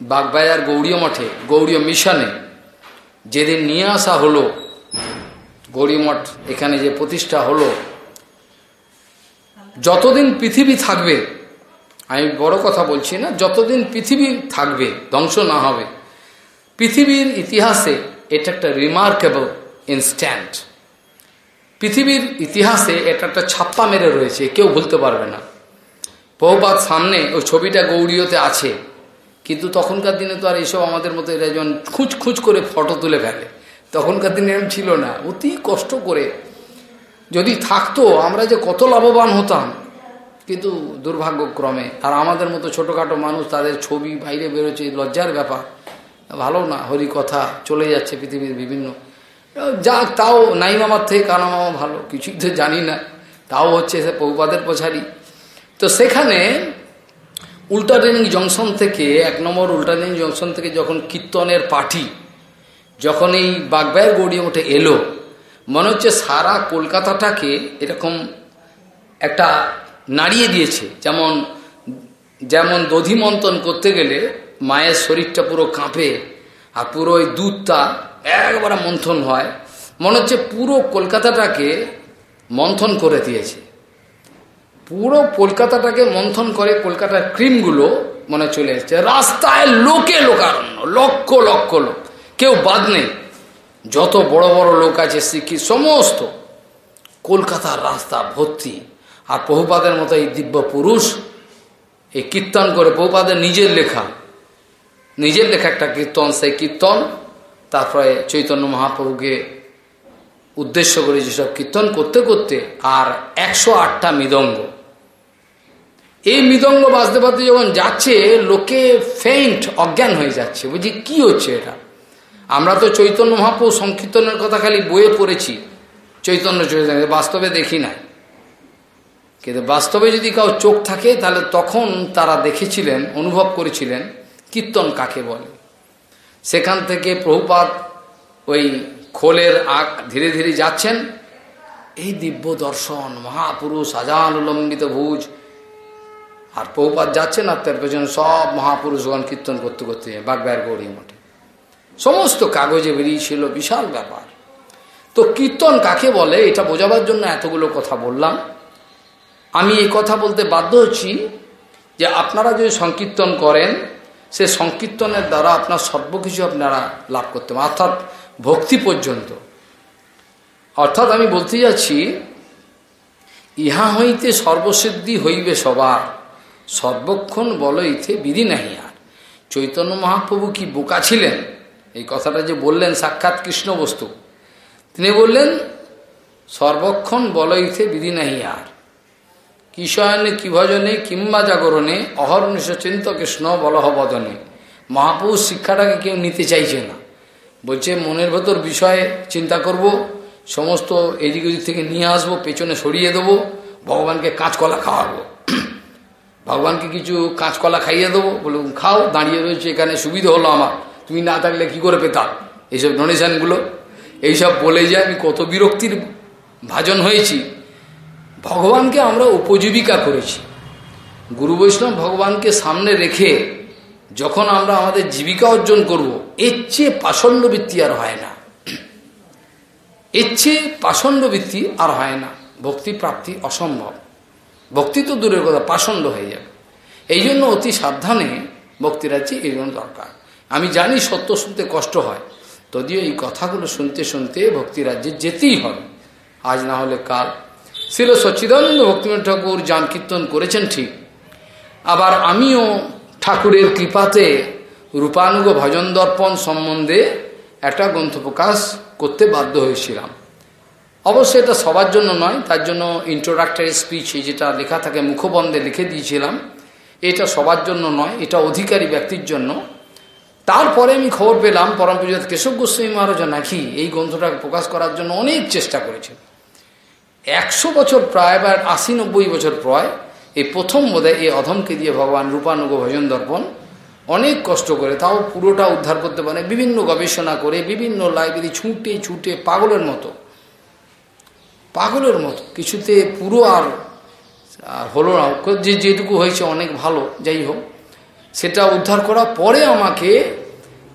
বাগবাজার গৌরীয় মঠে গৌরীয় মিশনে যেদিন নিয়ে আসা হলো গৌরী মঠ এখানে যে প্রতিষ্ঠা হলো, যতদিন পৃথিবী থাকবে, আমি বড় কথা বলছি না, যতদিন পৃথিবী থাকবে, ধ্বংস না হবে, পৃথিবীর ইতিহাসে এটা একটা রিমার্কেবল ইনস্ট্যান্ট পৃথিবীর ইতিহাসে এটা একটা ছাপ্পা মেরে রয়েছে, কেউ ভুলতে পারবে না। বহুপাত সামনে ওই ছবিটা গৌরীয়তে আছে। কিন্তু তখনকার দিনে তো আর এইসব আমাদের মতো এরা যেমন খুঁজ খুঁজ করে ফটো তুলে ফেলে। তখনকার দিনে এরকম ছিল না। অতি কষ্ট করে যদি থাকতো, আমরা যে কত লাভবান হতাম, কিন্তু দুর্ভাগ্যক্রমে। আর আমাদের মতো ছোটোখাটো মানুষ, তাদের ছবি বাইরে বেরোচ্ছে, লজ্জার ব্যাপার। ভালো না, হরি কথা, চলে যাচ্ছে পৃথিবীর বিভিন্ন। যা তাও নাই মামার থেকে কানা মামা ভালো, কিছুই তো জানি না। তাও হচ্ছে সে পৌপাদের পছারি তো সেখানে উল্টাডেনিং জংশন থেকে, এক নম্বর উল্টাডেনিং জংশন থেকে যখন কীর্তনের পার্টি যখন এই বাগবায়ের গড়িয়ে ওঠে এলো, মনে হচ্ছে সারা কলকাতাটাকে এরকম একটা নাড়িয়ে দিয়েছে। যেমন যেমন দধিমন্থন করতে গেলে মায়ের শরীরটা পুরো কাঁপে আর পুরো ওই দুধটা একবারে মন্থন হয়। মনে হচ্ছে পুরো কলকাতাটাকে মন্থন করে দিয়েছে। পুরো কলকাতাটাকে মন্থন করে কলকাতার ক্রিমগুলো মনে চলে এসছে। রাস্তায় লোকে লোকারণ্য, লক্ষ লক্ষ লোক। কেউ বাদ নেই। যত বড় বড় লোক আছে শিক্ষিত সমস্ত কলকাতার রাস্তা ভর্তি। আর বহুপাদের মতো এই দিব্য পুরুষ, এই কীর্তন করে বহুপাদের নিজের লেখা। নিজের লেখা একটা কীর্তন, সেই কীর্তন। তারপরে চৈতন্য মহাপ্রভুকে উদ্দেশ্য করে যেসব কীর্তন করতে করতে আর একশো আটটা মৃদঙ্গ। এই মৃদঙ্গ বাজতে বাজতে যখন যাচ্ছে, লোকে ফেইন্ট অজ্ঞান হয়ে যাচ্ছে। বুঝি কি হচ্ছে এটা? আমরা তো চৈতন্য মহাপ্রভু সংকীর্তনের কথা খালি বইয়ে পড়েছি। চৈতন্য চৈতন্য বাস্তবে দেখি নাই। কিন্তু বাস্তবে যদি কাউ চোখ থাকে, তাহলে তখন তারা দেখেছিলেন, অনুভব করেছিলেন, কীর্তন কাকে বলে। সেখান থেকে প্রভুপাত ওই খোলের আঁক ধীরে ধীরে যাচ্ছেন। এই দিব্য দর্শন, মহাপুরুষ আজান উলম্বিত ভুজ আর প্রভুপাত যাচ্ছেন আর তার পেছনে সব মহাপুরুষগণ কীর্তন করতে করতে বাগবায়ের গৌরী মঠে। সমস্ত কাগজে বেরিয়েছিল বিশাল ব্যাপার। তো কীর্তন কাকে বলে, এটা বোঝাবার জন্য এতগুলো কথা বললাম। আমি এই কথা বলতে বাধ্য হচ্ছি যে আপনারা যদি সংকীর্তন করেন, সে সংকীর্তনের দ্বারা আপনার সর্বকিছু আপনারা লাভ করতে পারেন, অর্থাৎ ভক্তি পর্যন্ত। অর্থাৎ আমি বলতে যাচ্ছি, ইহা হইতে সর্বসিদ্ধি হইবে সবার। সর্বক্ষণ বলইতে বিধি নাহি আর। চৈতন্য মহাপ্রভু কি বোকা ছিলেন? এই কথাটা যে বললেন সাক্ষাৎ কৃষ্ণ বস্তু। তিনি বললেন, সর্বক্ষণ বলইতে বিধি নাহি আর। কিশয়নে কি ভজনে কিংবা জাগরণে, অহর্নিশ চিন্ত কৃষ্ণ বলহ বদনে। মহাপুরুষ শিক্ষাটাকে কেউ নিতে চাইছে না। বলছে, মনের ভেতর বিষয়ে চিন্তা করব, সমস্ত এদিক ওদিক থেকে নিয়ে আসব, পেছনে সরিয়ে দেবো, ভগবানকে কাঁচকলা খাওয়াবো। ভগবানকে কিছু কাঁচকলা খাইয়ে দেবো। বলে খাও, দাঁড়িয়ে রয়েছে, এখানে সুবিধা হলো আমার। তুমি না থাকলে কি করে পেতাম? এইসব ডোনেশনগুলো। এইসব বলে যে আমি কত বিরক্তির ভাজন হয়েছি। ভগবানকে আমরা উপজীবিকা করেছি। গুরু বৈষ্ণব ভগবানকে সামনে রেখে যখন আমরা আমাদের জীবিকা অর্জন করব, এর চেয়ে পাষণ্ডবৃত্তি আর হয় না। এর চেয়ে পাষণ্ডবৃত্তি আর হয় না। ভক্তি প্রাপ্তি অসম্ভব। ভক্তি তো দূরের কথা, পাষণ্ড হয়ে যাবে। এই জন্য অতি সাবধানে ভক্তিরাজ্যে এই জন্য দরকার। আমি জানি সত্য শুনতে কষ্ট হয় যদিও এই কথাগুলো শুনতে শুনতে ভক্তিরাজ্যে যেতেই হবে। আজ না হলে কাল। ছিল সচ্চিদানন্দ ভক্তিনাথ ঠাকুর যান কীর্তন করেছেন ঠিক। আবার আমিও ঠাকুরের কৃপাতে রূপানুগ ভজন দর্পণ সম্বন্ধে একটা গ্রন্থ প্রকাশ করতে বাধ্য হয়েছিলাম। অবশ্যই এটা সবার জন্য নয়, তার জন্য ইন্ট্রোডাক্টরি স্পিচ যেটা লেখা থাকে, মুখবন্ধে লিখে দিয়েছিলাম, এটা সবার জন্য নয়, এটা অধিকারী ব্যক্তির জন্য। তারপরে আমি খবর পেলাম, পরম পূজাত কেশব গোস্বামী মহারাজ নাকি এই গ্রন্থটাকে প্রকাশ করার জন্য অনেক চেষ্টা করেছেন। একশো বছর প্রায় বা আশি নব্বই বছর প্রায় এই প্রথম বোধহয় এই অধমকে দিয়ে ভগবান রূপানুগ ভজন দর্পণ অনেক কষ্ট করে, তাও পুরোটা উদ্ধার করতে পারে, বিভিন্ন গবেষণা করে, বিভিন্ন লাইব্রেরি ছুটে ছুটে পাগলের মতো। পাগলের মতো, কিছুতে পুরো আর হলো না। যে যেটুকু হয়েছে অনেক ভালো, যাই হোক। সেটা উদ্ধার করার পরে আমাকে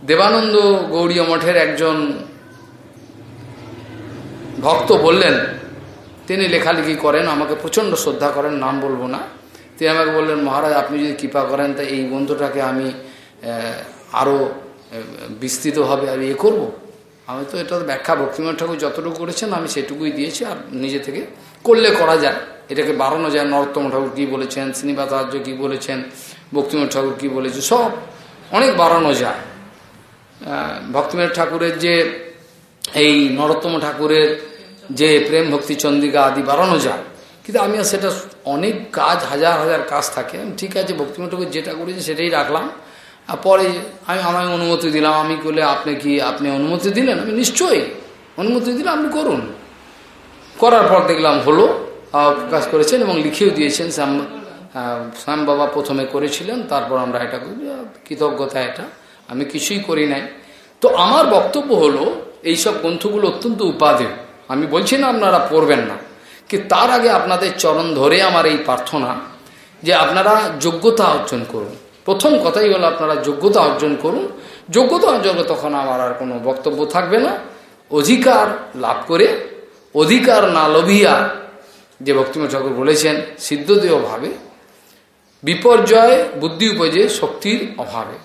দেবানন্দ গৌরীয় মঠের একজন ভক্ত বললেন, তিনি লেখালেখি করেন, আমাকে প্রচণ্ড শ্রদ্ধা করেন, নাম বলব না। তিনি আমাকে বললেন, মহারাজ, আপনি যদি কৃপা করেন, তা এই গ্রন্থটাকে আমি আরও বিস্তৃতভাবে আমি এ করব। আমি তো এটা ব্যাখ্যা ভক্তিময় ঠাকুর যতটুকু করেছেন, আমি সেটুকুই দিয়েছি, আর নিজে থেকে করলে করা যায়। এটাকে বাড়ানো যায়, নরোত্তম ঠাকুর কী বলেছেন শ্রীনিবাসার্য কী বলেছেন ভক্তিময় ঠাকুর কী বলেছে সব অনেক বাড়ানো যায়। ভক্তিময় ঠাকুরের যে এই নরোত্তম ঠাকুরের যে প্রেম ভক্তি চন্দ্রিকা আদি বাড়ানো যায়, কিন্তু আমি সেটা অনেক কাজ, হাজার হাজার কাজ থাকে। ঠিক আছে ভক্তিময় ঠাকুর যেটা করেছে সেটাই রাখলাম। আর পরে আমি আমায় অনুমতি দিলাম, আমি করলে আপনি কি আপনি অনুমতি দিলেন? আমি নিশ্চয়ই অনুমতি দিলে আপনি করুন। করার পর দেখলাম হলো প্রকাশ করেছেন এবং লিখেও দিয়েছেন, শ্যাম শ্যাম বাবা প্রথমে করেছিলেন, তারপর আমরা এটা কৃতজ্ঞতা এটা। আমি কিছুই করি নাই। তো আমার বক্তব্য হলো, এইসব গ্রন্থগুলো অত্যন্ত উপাদেয় আমি বলছি না আপনারা পড়বেন না, কি তার আগে আপনাদের চরণ ধরে আমার এই প্রার্থনা, যে আপনারা যোগ্যতা অর্জন করুন। প্রথম কথাই হলো আপনারা যোগ্যতা অর্জন করুন। যোগ্যতা অর্জন তখন আমার আর কোনো বক্তব্য থাকবে না। অধিকার লাভ করে, অধিকার না লভিয়া যে ভক্তিম ঠাকুর বলেছেন সিদ্ধদেহ ভাবে, বিপর্যয়, বুদ্ধি উপজে, শক্তির অভাবে।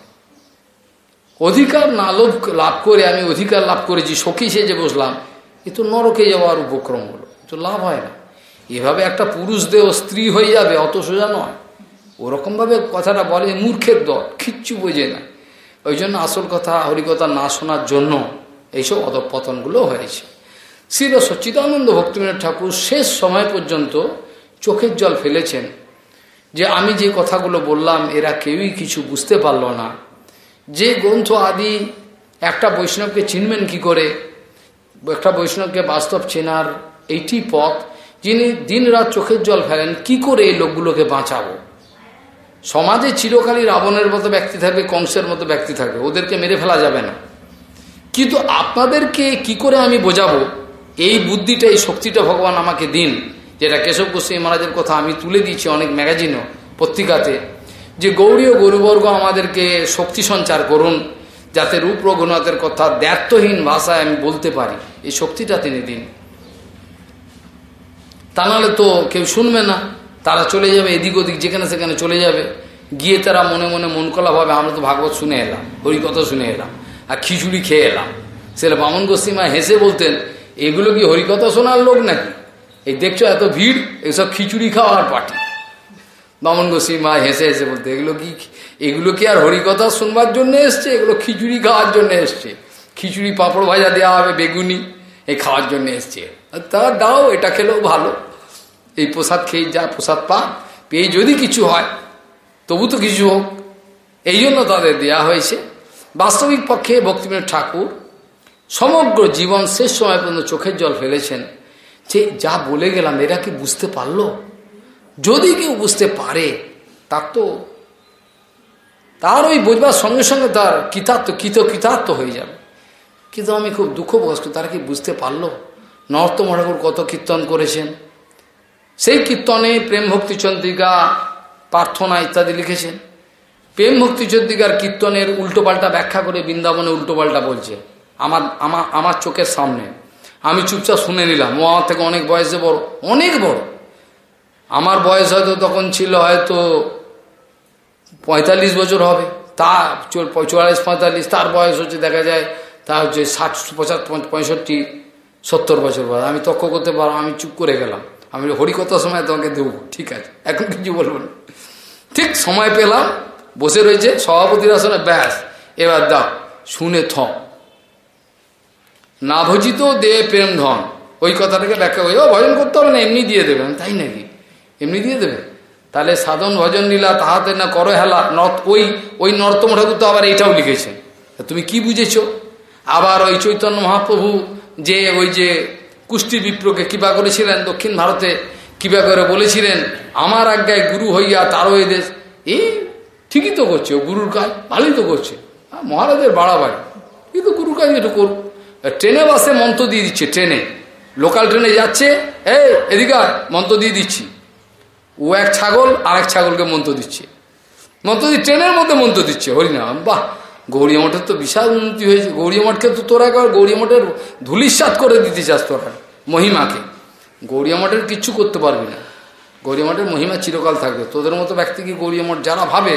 অধিকার না লোভ লাভ করে, আমি অধিকার লাভ করেছি, সখী সেজে বসলাম, এ তো নরকে যাওয়ার উপক্রম হলো তো লাভ হয় না। এভাবে একটা পুরুষ দেহ স্ত্রী হয়ে যাবে, অত সোজা নয়। ওরকমভাবে কথাটা বলে মূর্খের দল খিচ্ছু বোঝে না। ওই জন্য আসল কথা হরিকথা না শোনার জন্য এইসব অধপতনগুলো হয়েছে। শ্রী সচ্চিদানন্দ ভক্তিবিনোদ ঠাকুর শেষ সময় পর্যন্ত চোখের জল ফেলেছেন যে আমি যে কথাগুলো বললাম, এরা কেউই কিছু বুঝতে পারল না। যে গ্রন্থ আদি একটা বৈষ্ণবকে চিনবেন কি করে? একটা বৈষ্ণবকে বাস্তব চেনার এইটি পথ, যিনি দিন রাত চোখের জল ফেলেন, কি করে এই লোকগুলোকে বাঁচাবো? সমাজে চিরকালই রাবণের মতো ব্যক্তি থাকবে, কংসের মতো ব্যক্তি থাকবে। ওদেরকে মেরে ফেলা যাবে না। কিন্তু আপনাদেরকে কি করে আমি বোঝাবো? এই বুদ্ধিটা, এই শক্তিটা ভগবান আমাকে দিন। যেটা কেশব গোস্বামী মহারাজের কথা আমি তুলে দিয়েছি অনেক ম্যাগাজিনও, পত্রিকাতে। যে গৌরীয় গরুবর্গ আমাদেরকে শক্তি সঞ্চার করুন, যাতে রূপ রঘুনাথের কথা দ্ব্যর্থহীন ভাষায় আমি বলতে পারি। এই শক্তিটা তিনি দিন। তা নাহলে তো কেউ শুনবে না। তারা চলে যাবে, এদিক ওদিক, যেখানে সেখানে চলে যাবে। গিয়ে তারা মনে মনে মন কলা ভাবে আমরা তো ভাগবত শুনে এলাম, হরিকথা শুনে এলাম, আর খিচুড়ি খেয়ে এলাম। সেটা বামন গোস্বীমা হেসে বলতেন, এগুলো কি হরিকথা শোনার লোক নাকি? এই দেখছ এত ভিড়, এসব খিচুড়ি খাওয়ার পার্টি বামন গোস্বীমা হেসে হেসে বলতে এগুলো কি এগুলো কি আর হরিকথা শুনবার জন্য এসছে? এগুলো খিচুড়ি খাওয়ার জন্য এসছে। খিচুড়ি পাঁপড় ভাজা দেওয়া হবে বেগুনি এই খাওয়ার জন্য এসছে। তা দাও, এটা খেলেও ভালো। এই প্রসাদ খেয়ে যা প্রসাদ পা, পেয়ে যদি কিছু হয়, তবু তো কিছু হোক। এই জন্য তাদের দেয়া হয়েছে, বাস্তবিক পক্ষে ভক্তিবিনোদ ঠাকুর সমগ্র জীবন শেষ সময় পর্যন্ত চোখের জল ফেলেছেন। যে যা বলে গেলাম, এরা কি বুঝতে পারল? যদি কেউ বুঝতে পারে, তার তো, তার ওই বুঝবার সঙ্গে সঙ্গে তার কৃতার্থ, কৃত কৃতার্থ হয়ে যাবে। কিন্তু আমি খুব দুঃখ প্রকাশ করি, তারা কি বুঝতে পারল? নর্তম ঠাকুর কত কীর্তন করেছেন। সেই কীর্তনে প্রেম ভক্তি চন্দ্রিকা, প্রার্থনা ইত্যাদি লিখেছেন। প্রেম ভক্তি চন্দ্রিকার কীর্তনের উল্টোপাল্টা ব্যাখ্যা করে বৃন্দাবনে উল্টোপাল্টা বলছে। আমার আমার আমার চোখের সামনে। আমি চুপচাপ শুনে নিলাম। ও আমার থেকে অনেক বয়সে বড়, অনেক বড়। আমার বয়স হয়তো তখন ছিল হয়তো পঁয়তাল্লিশ বছর হবে। তা চুয়াল্লিশ, পঁয়তাল্লিশ, তার বয়স হচ্ছে দেখা যায় তা হচ্ছে ষাট, পঁচাত্তর, পঁয়ষট্টি, সত্তর বছর বয়স। আমি তক্ষ করতে পারো, আমি চুপ করে গেলাম। আমি হরিকতার সময় তোমাকে দেবো। ঠিক আছে, এখন কিছু বলব না। ঠিক সময় পেলাম, বসে রয়েছে, সভাপতির আসনে, ব্যাস, এবার দাও, শুনে থ না ভজিত দে প্রেম ধন। ওই কথাটাকে ব্যাখ্যা করে, ও, ভজন করতে হবে না, এমনি দিয়ে দেবেন তাই নাকি? এমনি দিয়ে দেবে? তাহলে সাধন ভজন লীলা, তাহাতে না করো হেলা নর্থ ওই ওই নর্তম ঠাকুর তো আবার এইটাও লিখেছে। তুমি কি বুঝেছ? আবার ওই চৈতন্য মহাপ্রভু যে, ওই যে কুষ্টি বিপ্রকে কৃপা করেছিলেন, দক্ষিণ ভারতে কৃপা করে বলেছিলেন, আমার আজ্ঞায় গুরু হইয়া তারও দেশ। এই ঠিকই তো করছে, ও গুরুর কাজ ভালোই তো করছে। মহারাজের বাড়াবাড়ি। কিন্তু গুরুর কাজ, একটু করুক ট্রেনে, বাসে মন্ত্র দিয়ে দিচ্ছে, ট্রেনে। লোকাল ট্রেনে যাচ্ছে, এই, এদিকে মন্ত্র দিয়ে দিচ্ছি। ও এক ছাগল আর এক ছাগলকে মন্ত্র দিচ্ছে। মন্ত্র দিয়ে ট্রেনের মধ্যে মন্ত্র দিচ্ছে, হরিনাম, বাহ! গৌরী মঠের তো বিশাল উন্নতি হয়েছে। গৌরী মঠকে তো তোরা একবার গৌরী মঠের ধুলিসাত করে দিতে চাস তোরা, মহিমাকে। গৌরী মঠের কিচ্ছু করতে পারবি না। গৌরী মঠের মহিমা চিরকাল থাকবে। তোদের মতো ব্যক্তিকে গৌরী মঠ যারা ভাবে,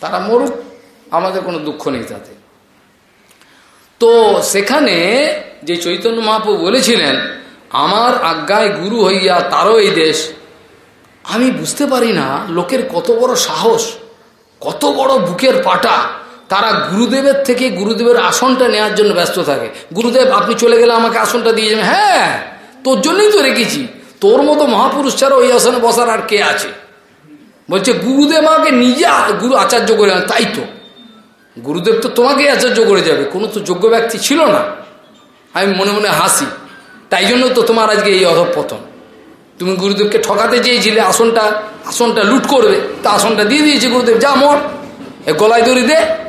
তারা মরুক? আমাদের কোনো দুঃখ নেই তাতে। তো সেখানে যে চৈতন্য মহাপ্রভু বলেছিলেন, আমার আজ্ঞায় গুরু হইয়া তারও এই দেশ। আমি বুঝতে পারি না লোকের কত বড় সাহস, কত বড় বুকের পাটা। তারা গুরুদেবের থেকে গুরুদেবের আসনটা নেওয়ার জন্য ব্যস্ত থাকে। গুরুদেব, আপনি চলে গেলে আমাকে আসনটা দিয়ে যাবেন। হ্যাঁ তোর জন্যই তো রেখেছি। তোর মতো মহাপুরুষ ছাড়া ওই আসনে বসার আর কে আছে? বলছে, গুরুদেব আমাকে নিজে গুরু আচার্য করে তাই তো। গুরুদেব তো তোমাকেই আচার্য করে যাবে, কোনো তো যোগ্য ব্যক্তি ছিল না। আমি মনে মনে হাসি। তাই জন্য তো তোমার আজকে এই অধপতন। তুমি গুরুদেবকে ঠকাতে চেয়েছিলে, আসনটা আসনটা লুট করবে, তা আসনটা দিয়ে দিয়েছে গুরুদেব। যা মর, এ গলায় দড়ি দে।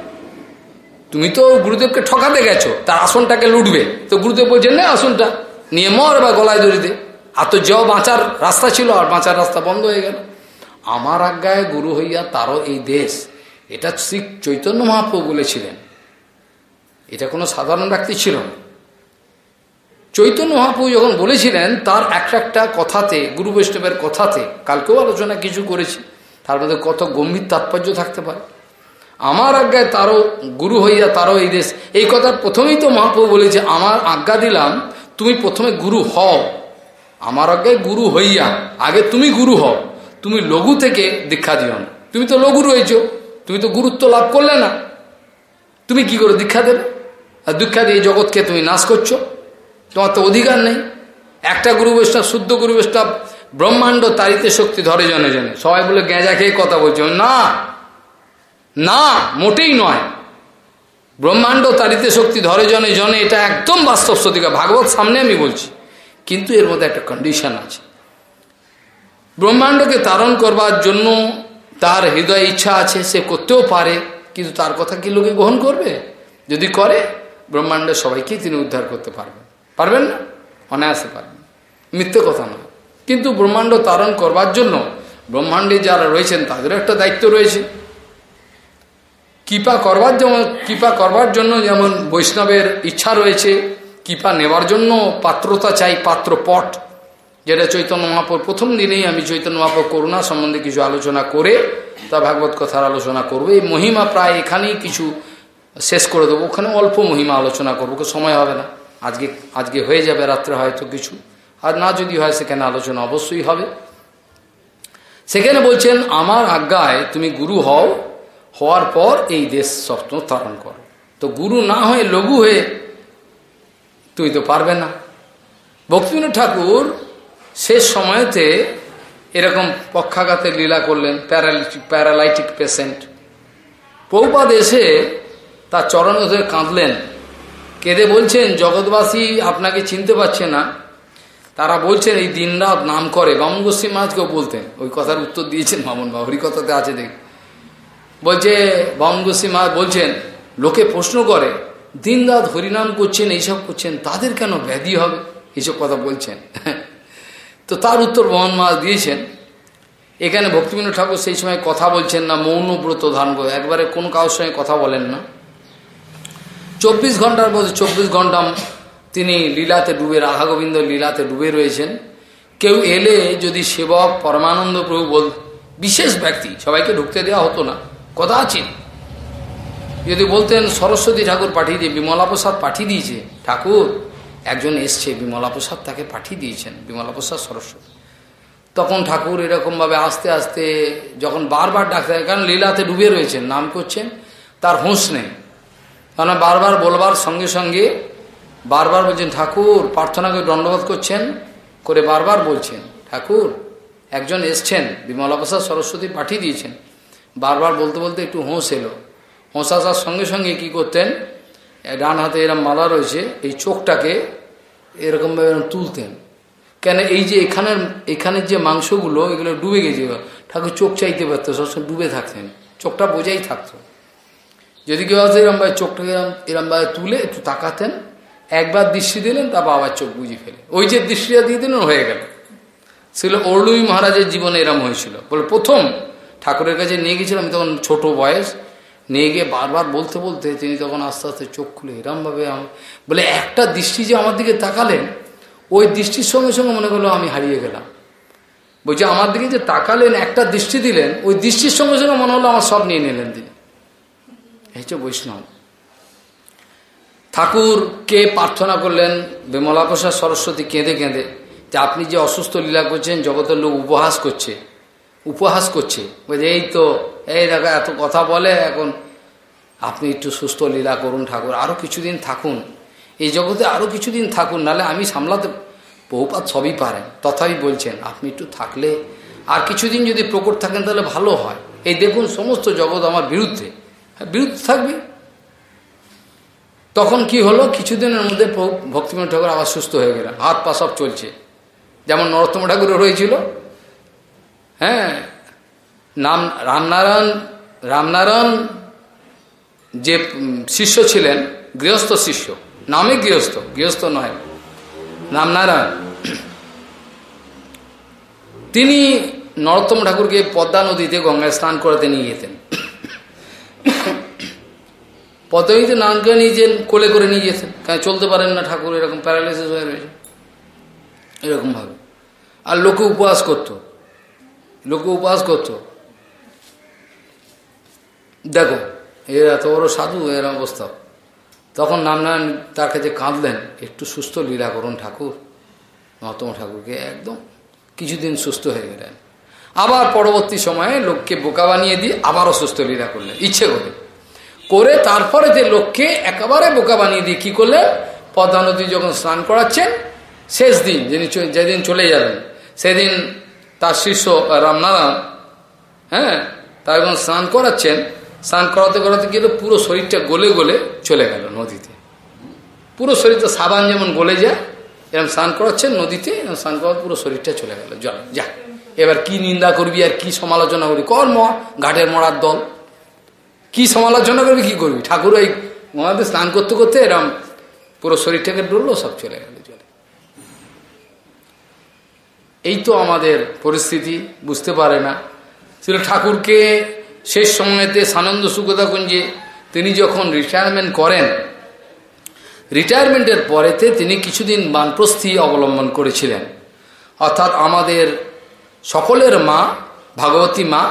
তুমি তো গুরুদেবকে ঠকাতে গেছো, তার আসনটাকে লুটবে। তো গুরুদেব বলছেন না আসনটা, নিয়ে মর বা গলায় দড়ি দে আর তো যাও বাঁচার রাস্তা ছিল, আর বাঁচার রাস্তা বন্ধ হয়ে গেল। আমার আজ্ঞায় গুরু হইয়া তারও এই দেশ, এটা শ্রী চৈতন্য মহাপ্রভু বলেছিলেন এটা কোনো সাধারণ ব্যক্তি ছিল না। চৈতন্য মহাপ্রভু যখন বলেছিলেন, তার একটা একটা কথাতে, গুরু বৈষ্ণবের কথাতে, কালকেও আলোচনা কিছু করেছি, তার মধ্যে কত গম্ভীর তাৎপর্য থাকতে পারে। আমার আজ্ঞায় তারও গুরু হইয়া তারও এই দেশ। এই কথার প্রথমেই তো মহাপ্রভু বলেছে, আমার আজ্ঞা দিলাম, তুমি প্রথমে গুরু হও। আমার আজ্ঞায় গুরু হইয়া, আগে তুমি গুরু হও। তুমি লঘু থেকে দীক্ষা দিও না। তুমি তো লঘু রয়েছ, তুমি তো গুরুত্ব লাভ করলে না। তুমি কি করে দীক্ষা দেবে? আর দীক্ষা দিয়ে জগৎকে তুমি নাশ করছ। তোমার তো অধিকার নেই। একটা গুরু বৈষ্ণব, শুদ্ধ গুরু বৈষ্ণব, ব্রহ্মাণ্ড তারিতে শক্তি ধরে জনে জনে। সবাই বলে গেঁজা খেয়ে কথা বলছে? না না, মোটেই নয়। ব্রহ্মাণ্ড তারিতে শক্তি ধরে জনে জনে এটা একদম বাস্তব সত্যিকা ভাগবত সামনে আমি বলছি, কিন্তু এর মধ্যে একটা কন্ডিশন আছে। ব্রহ্মাণ্ডকে তারণ করবার জন্য তার হৃদয় ইচ্ছা আছে, সে করতেও পারে, কিন্তু তার কথা কি লোকে গ্রহণ করবে? যদি করে ব্রহ্মাণ্ডের সবাইকে তিনি উদ্ধার করতে পারবেন। পারবেন না? অনায়াসে পারবেন। মিথ্যে কথা নয়। কিন্তু ব্রহ্মাণ্ড তারণ করবার জন্য ব্রহ্মাণ্ডে যারা রয়েছেন, তাদেরও একটা দায়িত্ব রয়েছে। কৃপা করবার যেমন কৃপা করবার জন্য যেমন বৈষ্ণবের ইচ্ছা রয়েছে, কৃপা নেবার জন্য পাত্রতা চাই, পাত্র পট, যেটা চৈতন্য মহাপুর প্রথম দিনেই আমি চৈতন্য মহাপুর করুণা সম্বন্ধে কিছু আলোচনা করে, তা ভাগবত কথার আলোচনা করব। এই মহিমা প্রায় এখানেই কিছু শেষ করে দেবো ওখানে অল্প মহিমা আলোচনা করব সময় হবে না। আজকে আজকে হয়ে যাবে রাত্রে হয়তো কিছু, আর না যদি হয় সেখানে আলোচনা অবশ্যই হবে। সেখানে বলছেন, আমার আজ্ঞায় তুমি গুরু হও হওয়ার পর এই দেশ স্বপ্ন ধারণ করো। তো গুরু না হয়ে লঘু হয়ে তুই তো পারবে না। ভক্তিবিনোদ ঠাকুর শেষ সময়তে এরকম পক্ষাঘাতের লীলা করলেন, প্যারালিটিক, প্যারালাইটিক পেশেন্ট। পৌপাদ এসে তার চরণ ধরে কাঁদলেন। কেঁদে বলছেন, জগৎবাসী আপনাকে চিনতে পারছে না। তারা বলছেন, এই দিনরাত নাম করে বামন গোস্বী মহারাজকেও বলতেন। ওই কথার উত্তর দিয়েছেন মামন বা হরিকথাতে আছে দেখ। বলছে মহারাজ বলছেন, লোকে প্রশ্ন করে দিন রাত হরিনাম করছেন, এইসব করছেন, তাদের কেন ব্যাধি হবে? এইসব কথা বলছেন। তো তার উত্তর মোহন মহারাজ দিয়েছেন। এখানে ভক্তিবিনোদ ঠাকুর সেই সময় কথা বলছেন না মৌন ব্রত ধারণ করে, একবারে কোনো কারোর সঙ্গে কথা বলেন না। চব্বিশ ঘণ্টার মধ্যে চব্বিশ ঘণ্টা তিনি লীলাতে ডুবে রাধা গোবিন্দ লীলাতে ডুবে রয়েছেন। কেউ এলে যদি সেবক পরমানন্দ প্রভু বল, বিশেষ ব্যক্তি, সবাইকে ঢুকতে দেওয়া হতো না। আছেন যদি বলতেন সরস্বতী ঠাকুর পাঠিয়ে দিয়ে বিমলা প্রসাদ পাঠিয়ে দিয়েছে, ঠাকুর, একজন এসছে, বিমলা প্রসাদ তাকে পাঠিয়ে দিয়েছেন, বিমলা প্রসাদ সরস্বতী। তখন ঠাকুর এরকমভাবে আস্তে আস্তে যখন বারবার ডাকতে কারণ লীলাতে ডুবে রয়েছেন, নাম করছেন, তার হোঁস নেই। কারণ বারবার বলবার সঙ্গে সঙ্গে বারবার বলছেন, ঠাকুর প্রার্থনাকে দণ্ডবোধ করছেন, করে বারবার বলছেন, ঠাকুর, একজন এসছেন, বিমলা প্রসাদ সরস্বতী পাঠিয়ে দিয়েছেন। বারবার বলতে বলতে একটু হোঁস এলো। হোঁস আসার সঙ্গে সঙ্গে কি করতেন? ডান হাতে এরম মালা রয়েছে, এই চোখটাকে এরকমভাবে এরকম তুলতেন। কেন এই যে এখানের এখানের যে মাংসগুলো, এগুলো ডুবে গেছে, ঠাকুর চোখ চাইতে পারতো, সবসময় ডুবে থাকতেন, চোখটা বোঝাই থাকতো। যদি কেউ আসে এরমভাবে চোখটাকে এরম, এরমভাবে তুলে একটু তাকাতেন, একবার দৃষ্টি দিলেন, তারপর আবার চোখ বুঝি ফেলে ওই যে দৃষ্টিটা দিয়ে দিলেন হয়ে গেল। সেগুলো অরলুমি মহারাজের জীবনে এরম হয়েছিল। বলে, প্রথম ঠাকুরের কাছে নিয়ে গেছিলাম, আমি তখন ছোট বয়স, নিয়ে গিয়ে বারবার বলতে বলতে তিনি তখন আস্তে আস্তে চোখ খুলে এরমভাবে বলে, একটা দৃষ্টি যে আমার দিকে তাকালেন, ওই দৃষ্টির সঙ্গে সঙ্গে মনে করল আমি হারিয়ে গেলাম। বলছে, আমার দিকে যে তাকালেন, একটা দৃষ্টি দিলেন, ওই দৃষ্টির সঙ্গে সঙ্গে মনে হলো আমার সব নিয়ে নিলেন তিনি। এই হচ্ছে বৈষ্ণব। ঠাকুরকে প্রার্থনা করলেন? বিমলা প্রসাদ সরস্বতী কেঁদে কেঁদে, যে আপনি যে অসুস্থ লীলা করছেন, জগতের লোক উপহাস করছে উপহাস করছে। বলছে এই তো, এই দেখো, এত কথা বলে, এখন আপনি একটু সুস্থ লীলা করুন ঠাকুর আরও কিছুদিন থাকুন। এই জগতে আরও কিছুদিন থাকুন নালে আমি সামলাতে, বহুপাত সবই পারেন। তথাপি বলছেন, আপনি একটু থাকলে, আর কিছুদিন যদি প্রকট থাকেন, তাহলে ভালো হয়। এই দেখুন, সমস্ত জগৎ আমার বিরুদ্ধে। হ্যাঁ বিরুদ্ধে থাকবে। তখন কি হলো? কিছুদিনের মধ্যে ভক্তিময় ঠাকুর আবার সুস্থ হয়ে গেলেন। হাত পা সব চলছে। যেমন নরোত্তম ঠাকুরও রয়েছিল হ্যাঁ নাম রামনারায়ণ রামনারায়ণ যে শিষ্য ছিলেন, গৃহস্থ শিষ্য, নামে গৃহস্থ গৃহস্থ নয়, রামনারায়ণ। তিনি নরোত্তম ঠাকুরকে পদ্মা নদীতে গঙ্গায় স্নান করাতে নিয়ে যেতেন। পদ্মাবতীতে নান করে নিয়ে কোলে করে নিয়ে যেতেন। কেন চলতে পারেন না ঠাকুর, এরকম প্যারালাইসিস হয়ে রয়েছে। এরকমভাবে। আর লোকে উপবাস করত। লোকে উপবাস করত। দেখো, এর এত বড় সাধু, এর অবস্থা। তখন নামনারায়ণ তার কাছে কাঁদলেন, একটু সুস্থ লীলা করুন ঠাকুর। নতম ঠাকুরকে একদম কিছুদিন সুস্থ হয়ে গেলেন। আবার পরবর্তী সময়ে লোককে বোকা বানিয়ে দিয়ে আবারও সুস্থ লীলা করলেন, ইচ্ছে করে। করে তারপরে যে লোককে একেবারে বোকা বানিয়ে দিয়ে কী করলেন? পদ্মা নদী যখন স্নান করাচ্ছেন, শেষ দিন, যিনি যেদিন চলে যাবেন, সেদিন তার শিষ্য রামনারায়ণ হ্যাঁ তার যখন স্নান করাচ্ছেন। স্নান করাতে করাতে গেলে পুরো শরীরটা গলে গলে চলে গেল নদীতে। পুরো শরীরটা সাবান যেমন গলে যায় এরকম স্নান করাচ্ছেন নদীতে এরকম স্নান করার পুরো শরীরটা চলে গেল। জল যা। এবার কি নিন্দা করবি আর কি সমালোচনা করবি? কর্ম ঘাটের মরার দল। কি সমালোচনা করবি, কি করবি? ঠাকুর ওই মহাদেব স্নান করতে করতে এরম পুরো শরীরটাকে ডললো, সব চলে গেল। এই তো আমাদের পরিস্থিতি, বুঝতে পারে না। ছিল ঠাকুরকে শেষ সময়তে সানন্দ সুখদা কুঞ্জে তিনি যখন রিটায়ারমেন্ট করেন রিটায়ারমেন্টের পরেতে তিনি কিছুদিন বানপ্রস্থি অবলম্বন করেছিলেন। অর্থাৎ আমাদের সকলের মা, ভাগবতী মা,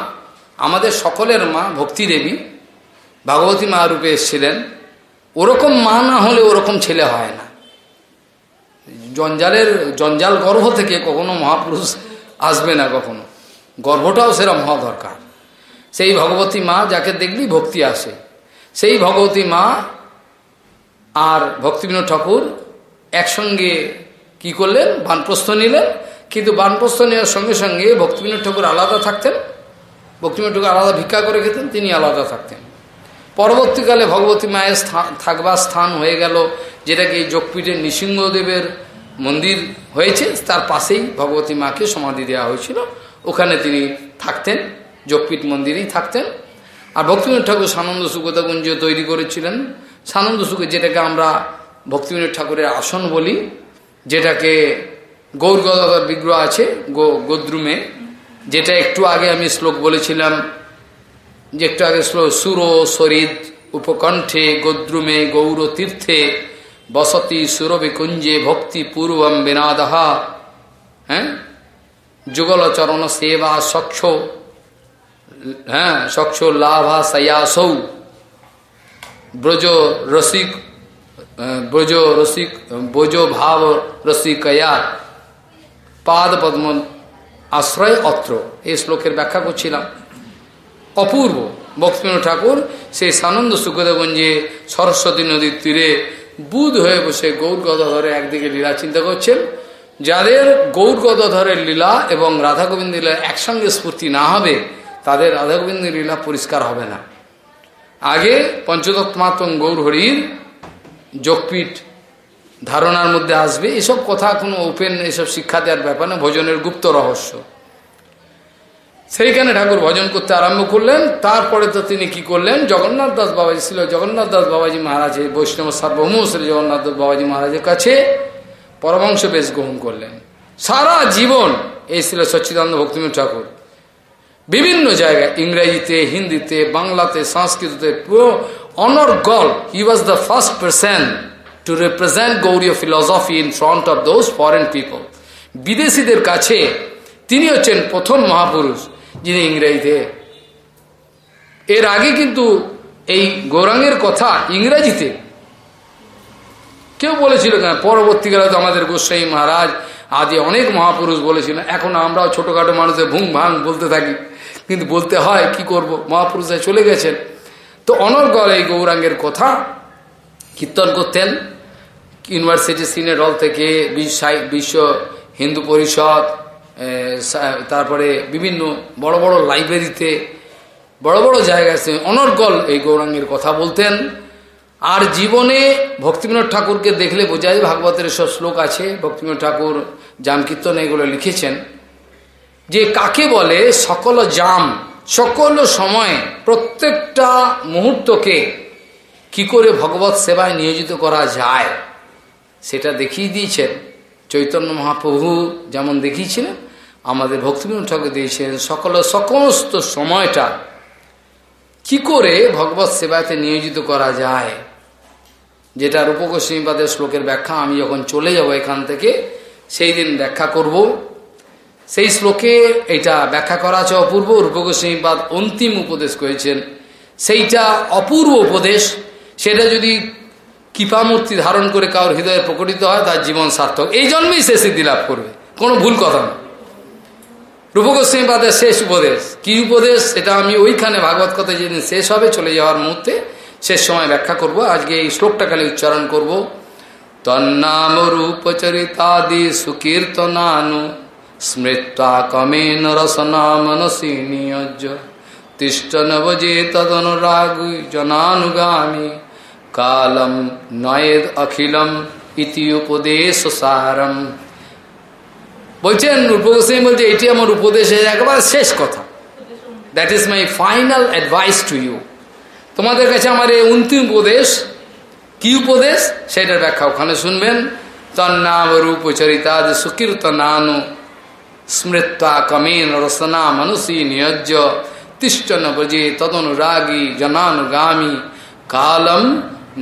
আমাদের সকলের মা ভক্তি দেবী ভাগবতী মা রূপে এসেছিলেন। ওরকম মা না হলে ওরকম ছেলে হয় না। জঞ্জালের, জঞ্জাল গর্ভ থেকে কখনো মহাপুরুষ আসবে না কখনো। গর্ভটাও সেরম হওয়া দরকার। সেই ভগবতী মা যাকে দেখলি ভক্তি আসে। সেই ভগবতী মা আর ভক্তিবিনোদ ঠাকুর একসঙ্গে কি করলেন? বানপ্রস্থ নিলেন। কিন্তু বানপ্রস্থ নেওয়ার সঙ্গে সঙ্গে ভক্তিবিনোদ ঠাকুর আলাদা থাকতেন। ভক্তিবিনোদ ঠাকুর আলাদা ভিক্ষা করে খেতেন, তিনি আলাদা থাকতেন। পরবর্তীকালে ভগবতী মায়ের স্থান, থাকবার স্থান হয়ে গেল, যেটাকে যোগপীঠের নৃসিংহদেবের মন্দির হয়েছে, তার পাশেই ভগবতী মাকে সমাধি দেওয়া হয়েছিল। ওখানে তিনি থাকতেন, যোগপীঠ মন্দিরেই থাকতেন। আর ভক্তিবিনোদ ঠাকুর সানন্দ সুগতাকুঞ্জ তৈরি করেছিলেন। সানন্দ সুখ যেটাকে আমরা ভক্তিবিনোদ ঠাকুরের আসন বলি, যেটাকে গৌর গদাধর বিগ্রহ আছে, গো, গোদ্রুমে, যেটা একটু আগে আমি শ্লোক বলেছিলাম, যে একটু আগে শ্লোক, সুর, সরিদ, উপকণ্ঠে, গোদ্রুমে গৌর তীর্থে বসতি সুরবিকুঞ্জে ভক্তি পূর্বম বিনাদহা। হ্যাঁ? যুগল চরণ সেবা স্বচ্ছ হ্যাঁ স্বচ্ছ লাভা সয়াসৌ। ব্রজ রসিক ব্রজ রসিক, ব্রজ ভাব রসিকয়া। পাদ পদ্ম আশ্রয় অত্র। এই শ্লোকের ব্যাখ্যা করছিলাম। অপূর্ব। বক্তবিনোদ ঠাকুর সেই সানন্দ সুখদেবগঞ্জে সরস্বতী নদীর তীরে বুধ হয়ে বসে গৌর গদাধরে একদিকে লীলা চিন্তা করছেন, যাদের গৌর গদাধরের লীলা এবং রাধা গোবিন্দ লীলা একসঙ্গে স্ফূর্তি না হবে, তাদের রাধা গোবিন্দের লীলা পরিষ্কার হবে না। আগে পঞ্চদত্মাত্ম গৌর হরির যোগপীঠ ধারণার মধ্যে আসবে, এসব কথা কোনো ওপেন এসব শিক্ষা দেওয়ার ব্যাপার না, ভোজনের গুপ্ত রহস্য। সেইখানে ঠাকুর ভজন করতে আরম্ভ করলেন। তারপরে তো তিনি কি করলেন? জগন্নাথ দাস বাবাজি ছিল। জগন্নাথ দাস বাবাজি মহারাজের, বৈষ্ণব সার্বভৌম শ্রী জগন্নাথ দাস বাবাজি মহারাজের কাছে পরমাংশ বেশ গ্রহণ করলেন। সারা জীবন এই ছিল সচ্চিদানন্দ ভক্তিমী ঠাকুর। বিভিন্ন জায়গায়, ইংরেজিতে, হিন্দিতে, বাংলাতে, সংস্কৃততে, পুরো অনর গল he was the first person to represent Gaudiya philosophy in front of those foreign people বিদেশিদের কাছে তিনি হচ্ছেন প্রথম মহাপুরুষ। যিনি ইংরেজিতে এর আগে কিন্তু এই গৌরাঙ্গের কথা ইংরেজিতে। কেউ বলেছিল কেন পরবর্তীকালে তো আমাদের গোস্বাই মহারাজ, আদি অনেক মহাপুরুষ বলেছিলেন, এখন আমরাও ছোটোখাটো মানুষের ভুং ভাং বলতে থাকি। কিন্তু বলতে হয়, কি করব? মহাপুরুষরা চলে গেছেন। তো অনর্গল এই গৌরাঙ্গের কথা কীর্তন করতেন। ইউনিভার্সিটি সিনেট হল থেকে বিশ্ব হিন্দু পরিষদ তারপরে বিভিন্ন বড় বড় লাইব্রেরিতে, বড় বড় জায়গায় অনর্গল এই গৌরাঙ্গের কথা বলতেন। আর জীবনে ভক্তিবিনোদ ঠাকুরকে দেখলে বোঝা যায় ভাগবতের সব শ্লোক আছে, ভক্তিবিনোদ ঠাকুর জামকীর্তন এগুলো লিখেছেন। যে কাকে বলে? সকল জাম, সকল সময় প্রত্যেকটা মুহূর্তকে কি করে ভগবত সেবায় নিয়োজিত করা যায়, সেটা দেখিয়ে দিয়েছেন। চৈতন্য মহাপ্রভু যেমন দেখিয়েছিলেন আমাদের ভক্তিবিনোদ ঠাকুর দিয়েছেন, সকল সমস্ত সময়টা কি করে ভগবত সেবাতে নিয়োজিত করা যায় যেটা রূপগোস্বীবাদের শ্লোকের ব্যাখ্যা, আমি যখন চলে যাব এখান থেকে, সেই দিন ব্যাখ্যা করব। সেই শ্লোকে এটা ব্যাখ্যা করা আছে অপূর্ব রূপগোস্বীবাদ অন্তিম উপদেশ করেছেন। সেইটা অপূর্ব উপদেশ, সেটা যদি কৃপামূর্তি ধারণ করে কারোর হৃদয়ে প্রকটিত হয়, তার জীবন সার্থক। এই জন্মেই সে সিদ্ধি লাভ করবে, কোনো ভুল কথা না রূপগোস্বীবাদের শেষ উপদেশ। কি উপদেশ? সেটা আমি ওইখানে ভাগবত কথা যেদিন শেষ হবে, চলে যাওয়ার মুহূর্তে শেষ সময় ব্যাখ্যা করব। আজকে এই শ্লোকটা খালি উচ্চারণ করব। তন্নাম রূপচরিতাদি সুকীর্তনানু স্মৃত্বা কমেন রসনা মনসী তিষ্ঠ নবজে তদনুরাগু জনানুগামী। কালম নয়েদ অখিলম ইতি উপদেশ সারম। বলছেন রূপগোস্বামী বলছে, এটি আমার উপদেশের একবার শেষ কথা। That is my final advice to you তোমাদের কাছে আমার এই অন্তিম উপদেশ, কি উপদেশ? সেটার ব্যাখ্যা ওখানে শুনবেন। তন্নাম রূপচরিতা সুকীর্তনানু স্মৃত্বা কমেন রসনা মনুষী নিয়জ্য তিষ্ঠ নবজে তদনুরাগী জনানুগামী কালম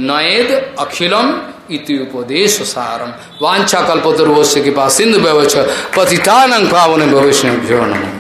নয়েদ অখিলম इति उपदेश सारम वांछा कल्पतरुवश्य कृपा सिंधु व्यवच पतितानंग पावन भविष्य नमो